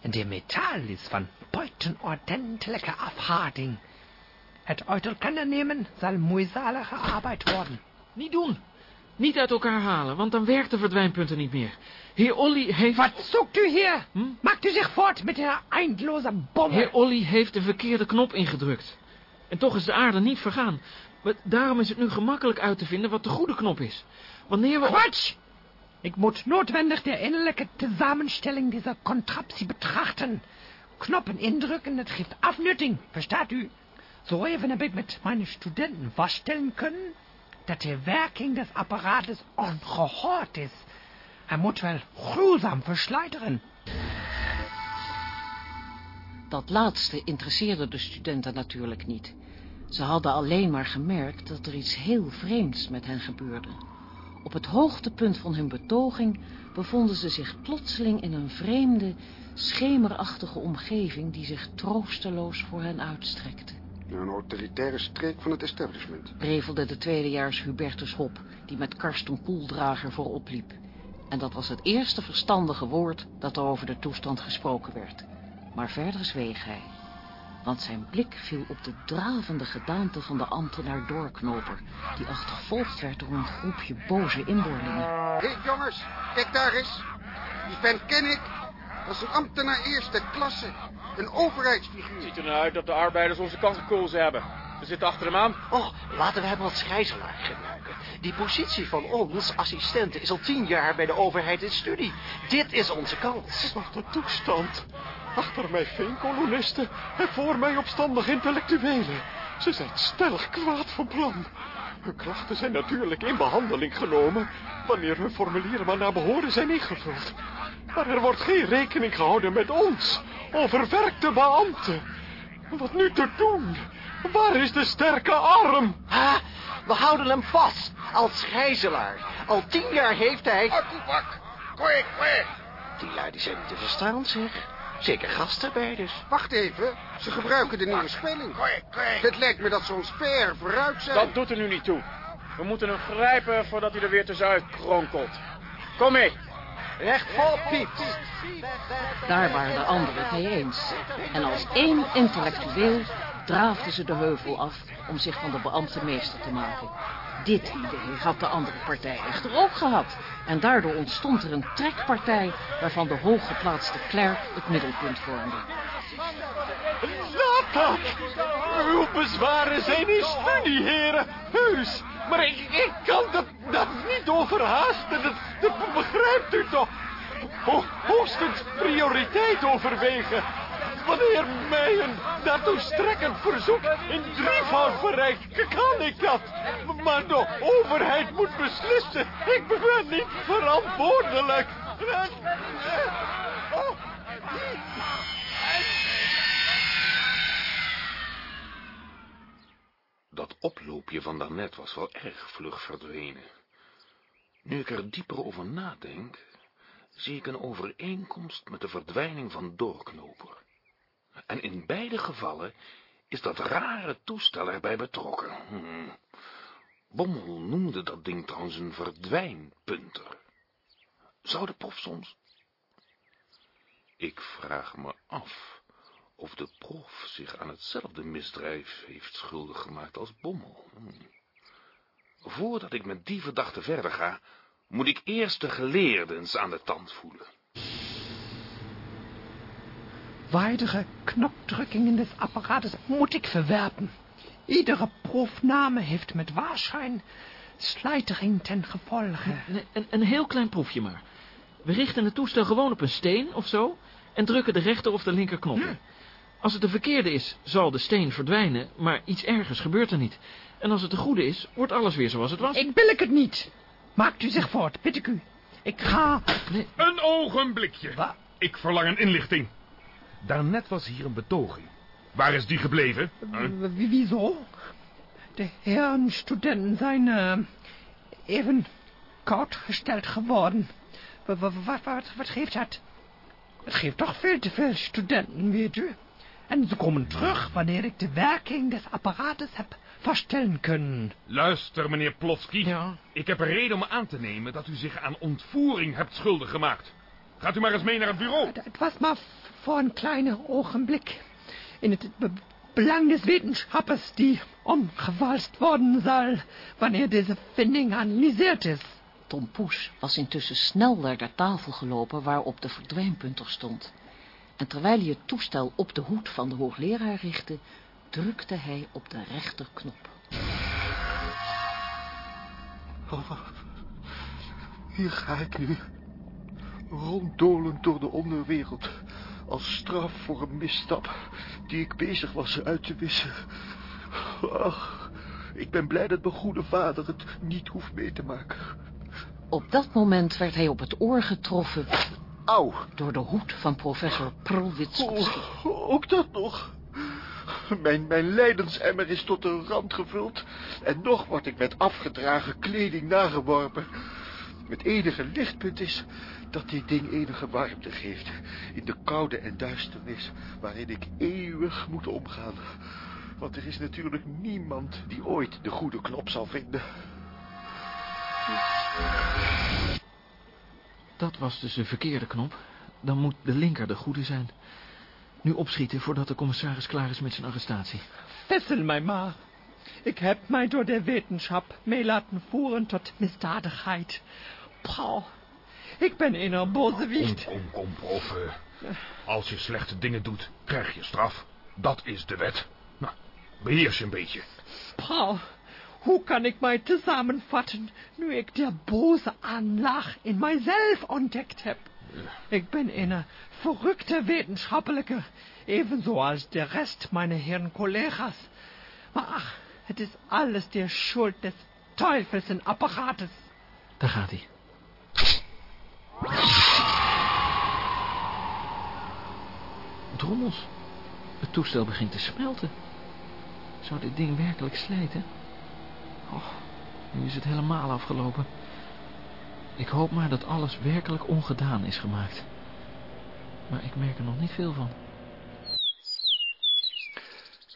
Speaker 9: En de metaal is van buitenordentelijke afharding. Het uit elkaar nemen zal moeizalige arbeid worden.
Speaker 4: Niet doen. Niet uit elkaar halen, want dan werkt de verdwijnpunten niet meer. Heer Olly heeft...
Speaker 9: Wat zoekt u hier? Hm? Maakt u zich voort met de eindloze bommen.
Speaker 4: Heer Olly heeft de verkeerde knop ingedrukt. En toch is de aarde niet vergaan. Maar daarom is het nu gemakkelijk uit te vinden wat de goede knop is. Wanneer we...
Speaker 9: Quatsch! Ik moet noodwendig de innerlijke samenstelling deze contraptie betrachten. Knoppen indrukken, het geeft afnutting, verstaat u? Zo even heb ik met mijn studenten vaststellen kunnen dat de werking des apparates ongehoord is. Hij moet wel gruwzaam verslijteren.
Speaker 2: Dat laatste interesseerde de studenten natuurlijk niet. Ze hadden alleen maar gemerkt dat er iets heel vreemds met hen gebeurde. Op het hoogtepunt van hun betoging bevonden ze zich plotseling in een vreemde, schemerachtige omgeving die zich troosteloos voor hen uitstrekte.
Speaker 16: Een autoritaire streek van het establishment.
Speaker 2: Prevelde de tweedejaars Hubertus Hop, die met Karsten Koeldrager voorop liep. En dat was het eerste verstandige woord dat er over de toestand gesproken werd. Maar verder zweeg hij. Want zijn blik viel op de dravende gedaante van de ambtenaar Doorknoper... die achtervolgd werd door een groepje boze inboorlingen.
Speaker 16: Hé hey, jongens, kijk daar eens. Die vent ken ik. Dat is een ambtenaar eerste klasse. Een overheidsfiguur.
Speaker 15: Het ziet er nou uit dat de arbeiders onze kant gekozen hebben. We zitten achter hem aan.
Speaker 17: Och, laten we hem als gijzelaar gebruiken. Die positie van ons, assistenten, is al tien jaar bij de overheid in studie. Dit is onze kans.
Speaker 8: Wat een toestand. Achter mij veenkolonisten en voor mij opstandig intellectuelen. Ze zijn stellig kwaad van plan. Hun klachten zijn natuurlijk in behandeling genomen... wanneer hun formulieren maar naar behoren zijn ingevuld. Maar er wordt geen rekening gehouden met ons, overwerkte beambten. Wat nu te doen? Waar is de sterke arm?
Speaker 17: Ha, we houden hem vast, als gijzelaar. Al tien jaar heeft hij...
Speaker 16: Akkoebak, kwek, kwek.
Speaker 17: Die lui die zijn niet te verstaan, zeg. Zeker gastarbeiders.
Speaker 16: Wacht even, ze gebruiken de nieuwe spelling. Het lijkt me dat ze ons ver vooruit zijn.
Speaker 15: Dat doet er nu niet toe. We moeten hem grijpen voordat hij er weer tussenuit kronkelt. Kom mee.
Speaker 17: Recht voor Piet.
Speaker 2: Daar waren de anderen het mee eens. En als één intellectueel draafden ze de heuvel af om zich van de beambte meester te maken. Dit idee had de andere partij echter ook gehad. En daardoor ontstond er een trekpartij waarvan de hooggeplaatste klerk het middelpunt vormde.
Speaker 8: Laat dat! Uw bezwaren zijn in studie, heren. Heus. Maar ik, ik kan dat, dat niet overhaasten. Dat, dat begrijpt u toch? Ho, hoogstens prioriteit overwegen. Wanneer mij een daartoe strekkend verzoek in drievoud bereikt, kan ik dat. Maar de overheid moet beslissen. Ik ben niet verantwoordelijk.
Speaker 6: Dat oploopje van daarnet was wel erg vlug verdwenen. Nu ik er dieper over nadenk, zie ik een overeenkomst met de verdwijning van Doorknoper. En in beide gevallen is dat rare toestel erbij betrokken. Hm. Bommel noemde dat ding trouwens een verdwijnpunter. Zou de prof soms...
Speaker 18: Ik vraag me af of de prof zich aan hetzelfde misdrijf heeft schuldig gemaakt als Bommel. Hm. Voordat ik met die verdachte verder ga, moet ik eerst de geleerden aan de tand voelen.
Speaker 9: Weitere Knopfdrückingen des Apparates moet ik verwerpen. Iedere proefname heeft met waarschijn slijtering ten gevolge.
Speaker 4: Een, een, een heel klein proefje maar. We richten het toestel gewoon op een steen of zo... en drukken de rechter of de linker knop. Als het de verkeerde is, zal de steen verdwijnen... maar iets ergers gebeurt er niet. En als het de goede is, wordt alles weer zoals het was.
Speaker 9: Ik wil ik het niet. Maakt u zich voort, bid ik u. Ik ga...
Speaker 6: Een ogenblikje. Ik verlang een inlichting. Daarnet was hier een betoging. Waar is die gebleven?
Speaker 9: Wie- Wieso? De heren studenten zijn eh, even koud gesteld geworden. Wat, wat, wat, wat, geeft dat? Het geeft toch veel te veel studenten, weet u. En ze komen terug wanneer ik de werking des apparates heb vaststellen kunnen.
Speaker 6: Luister, meneer Plotsky. Ik heb reden om aan te nemen dat u zich aan ontvoering hebt schuldig gemaakt. Gaat u maar eens mee naar het bureau.
Speaker 9: Het was maar voor een kleine ogenblik. In het be belang des wetenschappers die omgewalst worden zal wanneer deze vinding geanalyseerd is.
Speaker 2: Tom Poes was intussen snel naar de tafel gelopen waarop de verdwijnpunter stond. En terwijl hij het toestel op de hoed van de hoogleraar richtte, drukte hij op de rechterknop.
Speaker 3: Oh, hier ga ik nu. Ronddolend door de onderwereld. Als straf voor een misstap die ik bezig was uit te wissen. Ach, ik ben blij dat mijn goede vader het niet hoeft mee te maken.
Speaker 2: Op dat moment werd hij op het oor getroffen...
Speaker 3: Auw!
Speaker 2: Door de hoed van professor Prulwitskowski.
Speaker 3: Oh, ook dat nog. Mijn, mijn lijdensemmer is tot de rand gevuld. En nog word ik met afgedragen kleding nageworpen. Het enige lichtpunt is dat dit ding enige warmte geeft. In de koude en duisternis waarin ik eeuwig moet omgaan. Want er is natuurlijk niemand die ooit de goede knop zal vinden.
Speaker 4: Dat was dus de verkeerde knop. Dan moet de linker de goede zijn. Nu opschieten voordat de commissaris klaar is met zijn arrestatie.
Speaker 9: Fessel mij maar. Ik heb mij door de wetenschap mee laten voeren tot misdadigheid. Paul, ik ben een bozewicht.
Speaker 6: Kom, kom, prof. eh. Als je slechte dingen doet, krijg je straf. Dat is de wet. Nou, beheers je een beetje.
Speaker 9: Paul, hoe kan ik mij samenvatten nu ik de boze aanlag in mijzelf ontdekt heb? Ik ben een verrukte wetenschappelijke, evenzo als de rest mijn heren collega's. Maar ach, het is alles de schuld des teufels en apparates.
Speaker 4: Daar gaat hij. Drommels. Het toestel begint te smelten. Zou dit ding werkelijk slijten? Och, nu is het helemaal afgelopen. Ik hoop maar dat alles werkelijk ongedaan is gemaakt. Maar ik merk er nog niet veel van.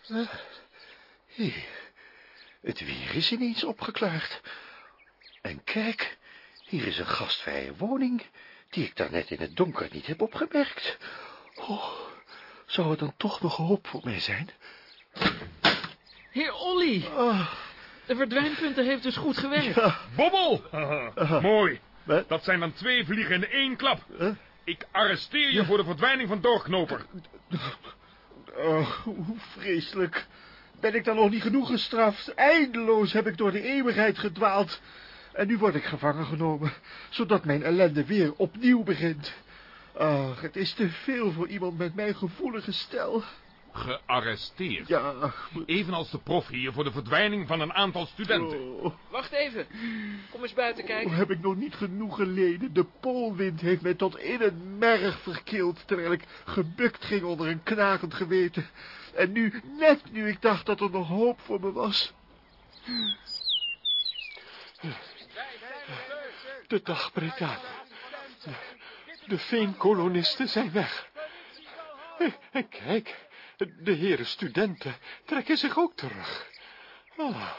Speaker 3: Hé, hey, het weer is ineens opgeklaard. En kijk, hier is een gastvrije woning, die ik daarnet in het donker niet heb opgemerkt. Oh, zou er dan toch nog hoop voor mij zijn?
Speaker 4: Heer Olly! De verdwijnpunten heeft dus goed gewerkt.
Speaker 6: Bobbel! Mooi. Dat zijn dan twee vliegen in één klap. Ik arresteer je voor de verdwijning van doorknoper.
Speaker 3: Oh, hoe vreselijk. Ben ik dan nog niet genoeg gestraft? Eindeloos heb ik door de eeuwigheid gedwaald. En nu word ik gevangen genomen, zodat mijn ellende weer opnieuw begint. Ach, het is te veel voor iemand met mijn gevoelige stel.
Speaker 18: Gearresteerd?
Speaker 3: Ja.
Speaker 18: Evenals de prof hier voor de verdwijning van een aantal studenten.
Speaker 4: Wacht even. Kom eens buiten kijken.
Speaker 3: Oh, heb ik nog niet genoeg geleden? De poolwind heeft mij tot in het merg verkild, terwijl ik gebukt ging onder een knakend geweten. En nu, net nu ik dacht dat er nog hoop voor me was.
Speaker 8: De dag breekt aan. De, de veenkolonisten zijn weg. En kijk, de heren studenten trekken zich ook terug. Ah,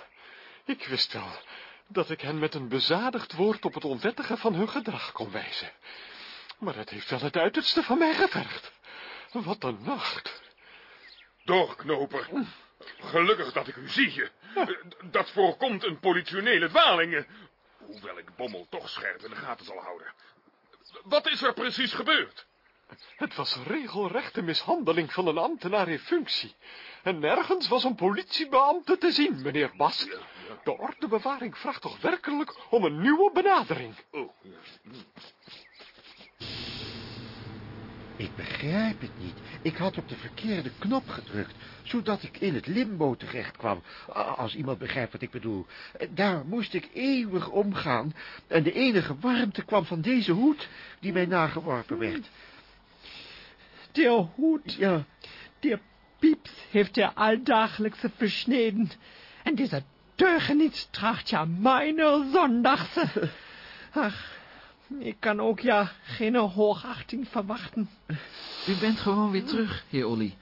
Speaker 8: ik wist wel dat ik hen met een bezadigd woord op het onwettige van hun gedrag kon wijzen. Maar het heeft wel het uiterste van mij gevergd. Wat een nacht.
Speaker 6: Doorknoper. Gelukkig dat ik u zie. Dat voorkomt een politionele dwaling. Hoewel ik Bommel toch scherp in de gaten zal houden. Wat is er precies gebeurd?
Speaker 8: Het was regelrechte mishandeling van een ambtenaar in functie. En nergens was een politiebeambte te zien, meneer Bas. De ordebewaring vraagt toch werkelijk om een nieuwe benadering.
Speaker 6: Oh.
Speaker 3: Ik begrijp het niet. Ik had op de verkeerde knop gedrukt, zodat ik in het limbo terecht kwam. Als iemand begrijpt wat ik bedoel. Daar moest ik eeuwig omgaan. En de enige warmte kwam van deze hoed die mij nageworpen werd.
Speaker 9: Der Hut,
Speaker 3: ja.
Speaker 9: der Pieps heeft der Alldagelijkse versneden. En dieser Deugeniet draagt ja meine Zondagse. Ach, ik kan ook ja geen hoogachting verwachten.
Speaker 4: U bent gewoon weer terug, heer Olly.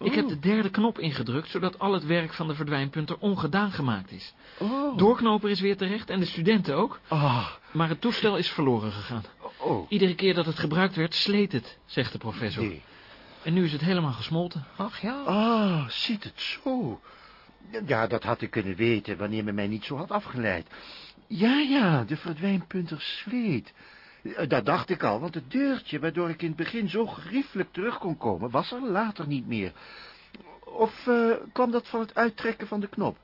Speaker 4: Ik heb de derde knop ingedrukt, zodat al het werk van de verdwijnpunter ongedaan gemaakt is.
Speaker 3: Oh.
Speaker 4: Doorknoper is weer terecht en de studenten ook.
Speaker 3: Ah.
Speaker 4: Maar het toestel is verloren gegaan.
Speaker 3: Oh.
Speaker 4: Iedere keer dat het gebruikt werd, sleet het, zegt de professor.
Speaker 3: Nee.
Speaker 4: En nu is het helemaal gesmolten.
Speaker 9: Ach ja.
Speaker 3: Ah, ziet het zo. Ja, dat had ik kunnen weten wanneer men mij niet zo had afgeleid. Ja, ja, de verdwijnpunter sleet. Eh, Dat dacht ik al, want het deurtje waardoor ik in het begin zo geriefelijk terug kon komen, was er later niet meer. Of eh, kwam dat van het uittrekken van de knop?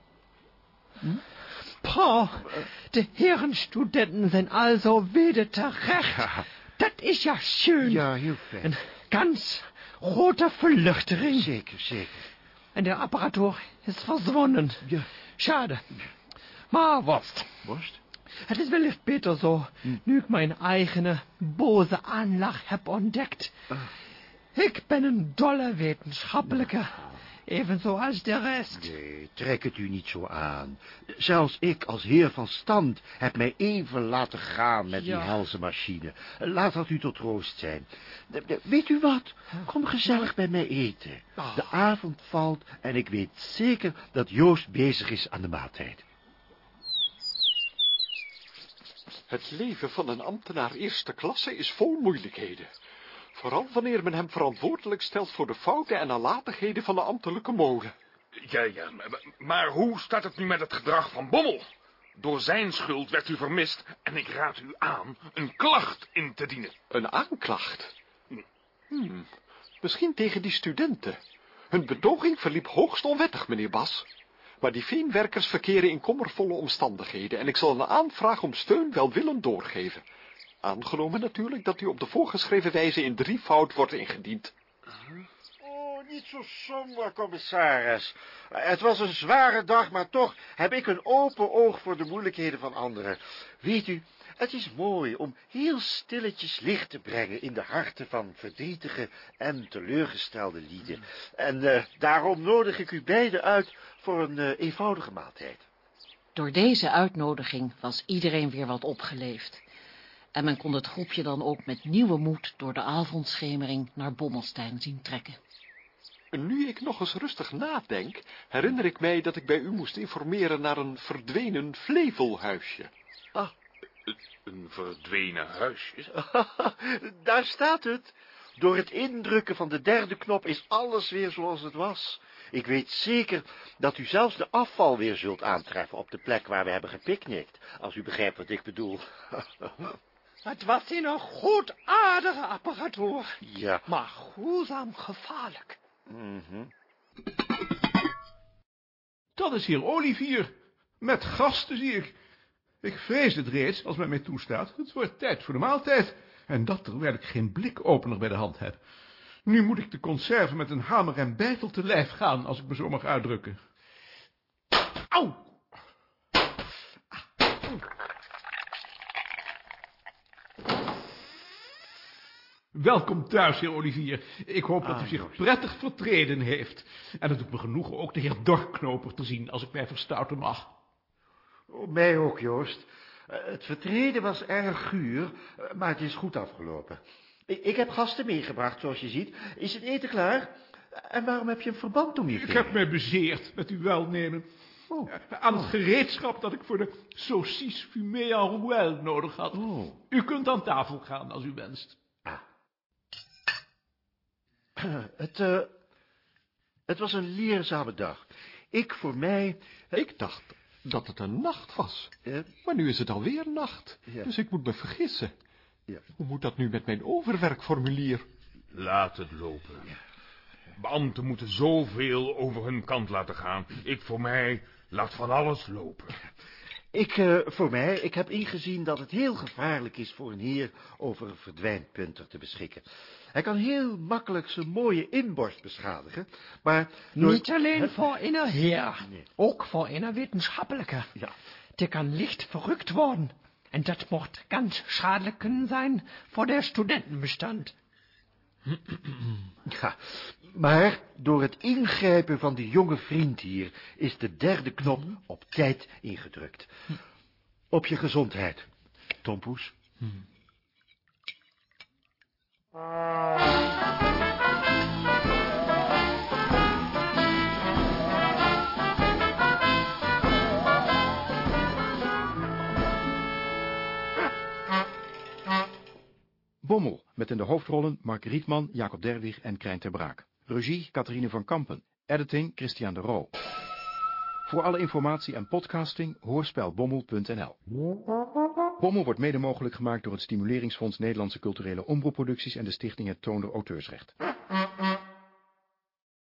Speaker 9: Pah, de Herrenstudenten zijn also wieder terecht. Dat is ja schön.
Speaker 3: Ja, heel fijn.
Speaker 9: Een ganz grote verluchtering.
Speaker 3: Zeker, zeker.
Speaker 9: En de apparatuur is verzwonnen.
Speaker 3: Ja.
Speaker 9: Schade. Maar worst.
Speaker 3: Worst?
Speaker 9: Het is wellicht beter zo, nu ik mijn eigen boze aanlag heb ontdekt. Ik ben een dolle wetenschappelijke, evenzo als de rest.
Speaker 3: Nee, trek het u niet zo aan. Zelfs ik, als heer van stand, heb mij even laten gaan met
Speaker 9: Ja.
Speaker 3: die helse machine. Laat dat u tot troost zijn. De- de- Weet u wat? Kom gezellig bij mij eten. De avond valt en ik weet zeker dat Joost bezig is aan de maaltijd.
Speaker 8: Het leven van een ambtenaar eerste klasse is vol moeilijkheden. Vooral wanneer men hem verantwoordelijk stelt voor de fouten en nalatigheden van de ambtelijke molen.
Speaker 6: Ja, ja, maar, maar hoe staat het nu met het gedrag van Bommel? Door zijn schuld werd u vermist en ik raad u aan een klacht in te dienen.
Speaker 8: Een aanklacht? Hmm, misschien tegen die studenten. Hun bedoging verliep hoogst onwettig, meneer Bas. Maar die veenwerkers verkeren in kommervolle omstandigheden... en ik zal een aanvraag om steun welwillend doorgeven. Aangenomen natuurlijk dat u op de voorgeschreven wijze in drievoud wordt ingediend.
Speaker 3: Oh, niet zo somber, commissaris. Het was een zware dag, maar toch heb ik een open oog voor de moeilijkheden van anderen. Weet u, het is mooi om heel stilletjes licht te brengen in de harten van verdrietige en teleurgestelde lieden. En eh, daarom nodig ik u beiden uit voor een eh, eenvoudige maaltijd.
Speaker 2: Door deze uitnodiging was iedereen weer wat opgeleefd. En men kon het groepje dan ook met nieuwe moed door de avondschemering naar Bommelstein zien trekken.
Speaker 8: Nu ik nog eens rustig nadenk, herinner ik mij dat ik bij u moest informeren naar een verdwenen vlevelhuisje.
Speaker 3: Ah,
Speaker 6: Een verdwenen huisje?
Speaker 3: Daar staat het. Door het indrukken van de derde knop is alles weer zoals het was. Ik weet zeker dat u zelfs de afval weer zult aantreffen op de plek waar we hebben gepicnict, als u begrijpt wat ik bedoel.
Speaker 9: Het was hier een goedaardige apparatuur,
Speaker 3: ja.
Speaker 9: maar gruwzaam gevaarlijk.
Speaker 3: Mhm.
Speaker 7: Dat is hier Olivier. Met gasten zie ik. Ik vrees het reeds, als men mij toestaat. Het wordt tijd voor de maaltijd. En dat terwijl ik geen blikopener bij de hand heb. Nu moet ik de conserve met een hamer en bijtel te lijf gaan, als ik me zo mag uitdrukken. Au! Welkom thuis, heer Olivier. Ik hoop dat u
Speaker 3: Ah,
Speaker 7: zich
Speaker 3: Joost.
Speaker 7: prettig vertreden heeft. En het doet me genoegen ook de heer Dorknoper te zien, als ik mij verstouten mag.
Speaker 3: Oh, mij ook, Joost. Eh, Het vertreden was erg guur, eh, maar het is goed afgelopen. Ik, ik heb gasten meegebracht, zoals je ziet. Is het eten klaar? En waarom heb je een verband om je
Speaker 7: Ik heb mij bezeerd met uw welnemen.
Speaker 3: Oh.
Speaker 7: Aan het gereedschap dat ik voor de saucisse fumée en rouelle nodig had.
Speaker 3: Oh.
Speaker 7: U kunt aan tafel gaan als u wenst.
Speaker 3: Het, uh, het was een leerzame dag. Ik voor mij...
Speaker 8: Ik dacht dat het een nacht was. Maar nu is het alweer nacht. Dus ik moet me vergissen.
Speaker 3: Ja.
Speaker 8: Hoe moet dat nu met mijn overwerkformulier?
Speaker 6: Laat het lopen. Beambten moeten zoveel over hun kant laten gaan. Ik voor mij laat van alles lopen.
Speaker 3: Ik, uh, voor mij, ik heb ingezien dat het heel gevaarlijk is voor een heer over een verdwijnpunter te beschikken. Hij kan heel makkelijk zijn mooie inborst beschadigen, maar...
Speaker 9: Door... Niet alleen voor een heer, nee. ook voor een wetenschappelijke.
Speaker 3: Ja.
Speaker 9: Der kan licht verrückt worden. En dat mocht ganz schadelijk kunnen zijn voor de studentenbestand.
Speaker 3: Ja, maar door het ingrijpen van die jonge vriend hier is de derde knop op tijd ingedrukt. Op je gezondheid, Tompoes.
Speaker 1: Bommel, met in de hoofdrollen Mark Rietman, Jacob Derwig en Krijn ter Braak. Regie Catharine van Kampen. Editing Christian de Roo. Voor alle informatie en podcasting hoorspelbommel.nl Bommel wordt mede mogelijk gemaakt door het Stimuleringsfonds Nederlandse Culturele Omroepproducties en de Stichting Het Toonder Auteursrecht.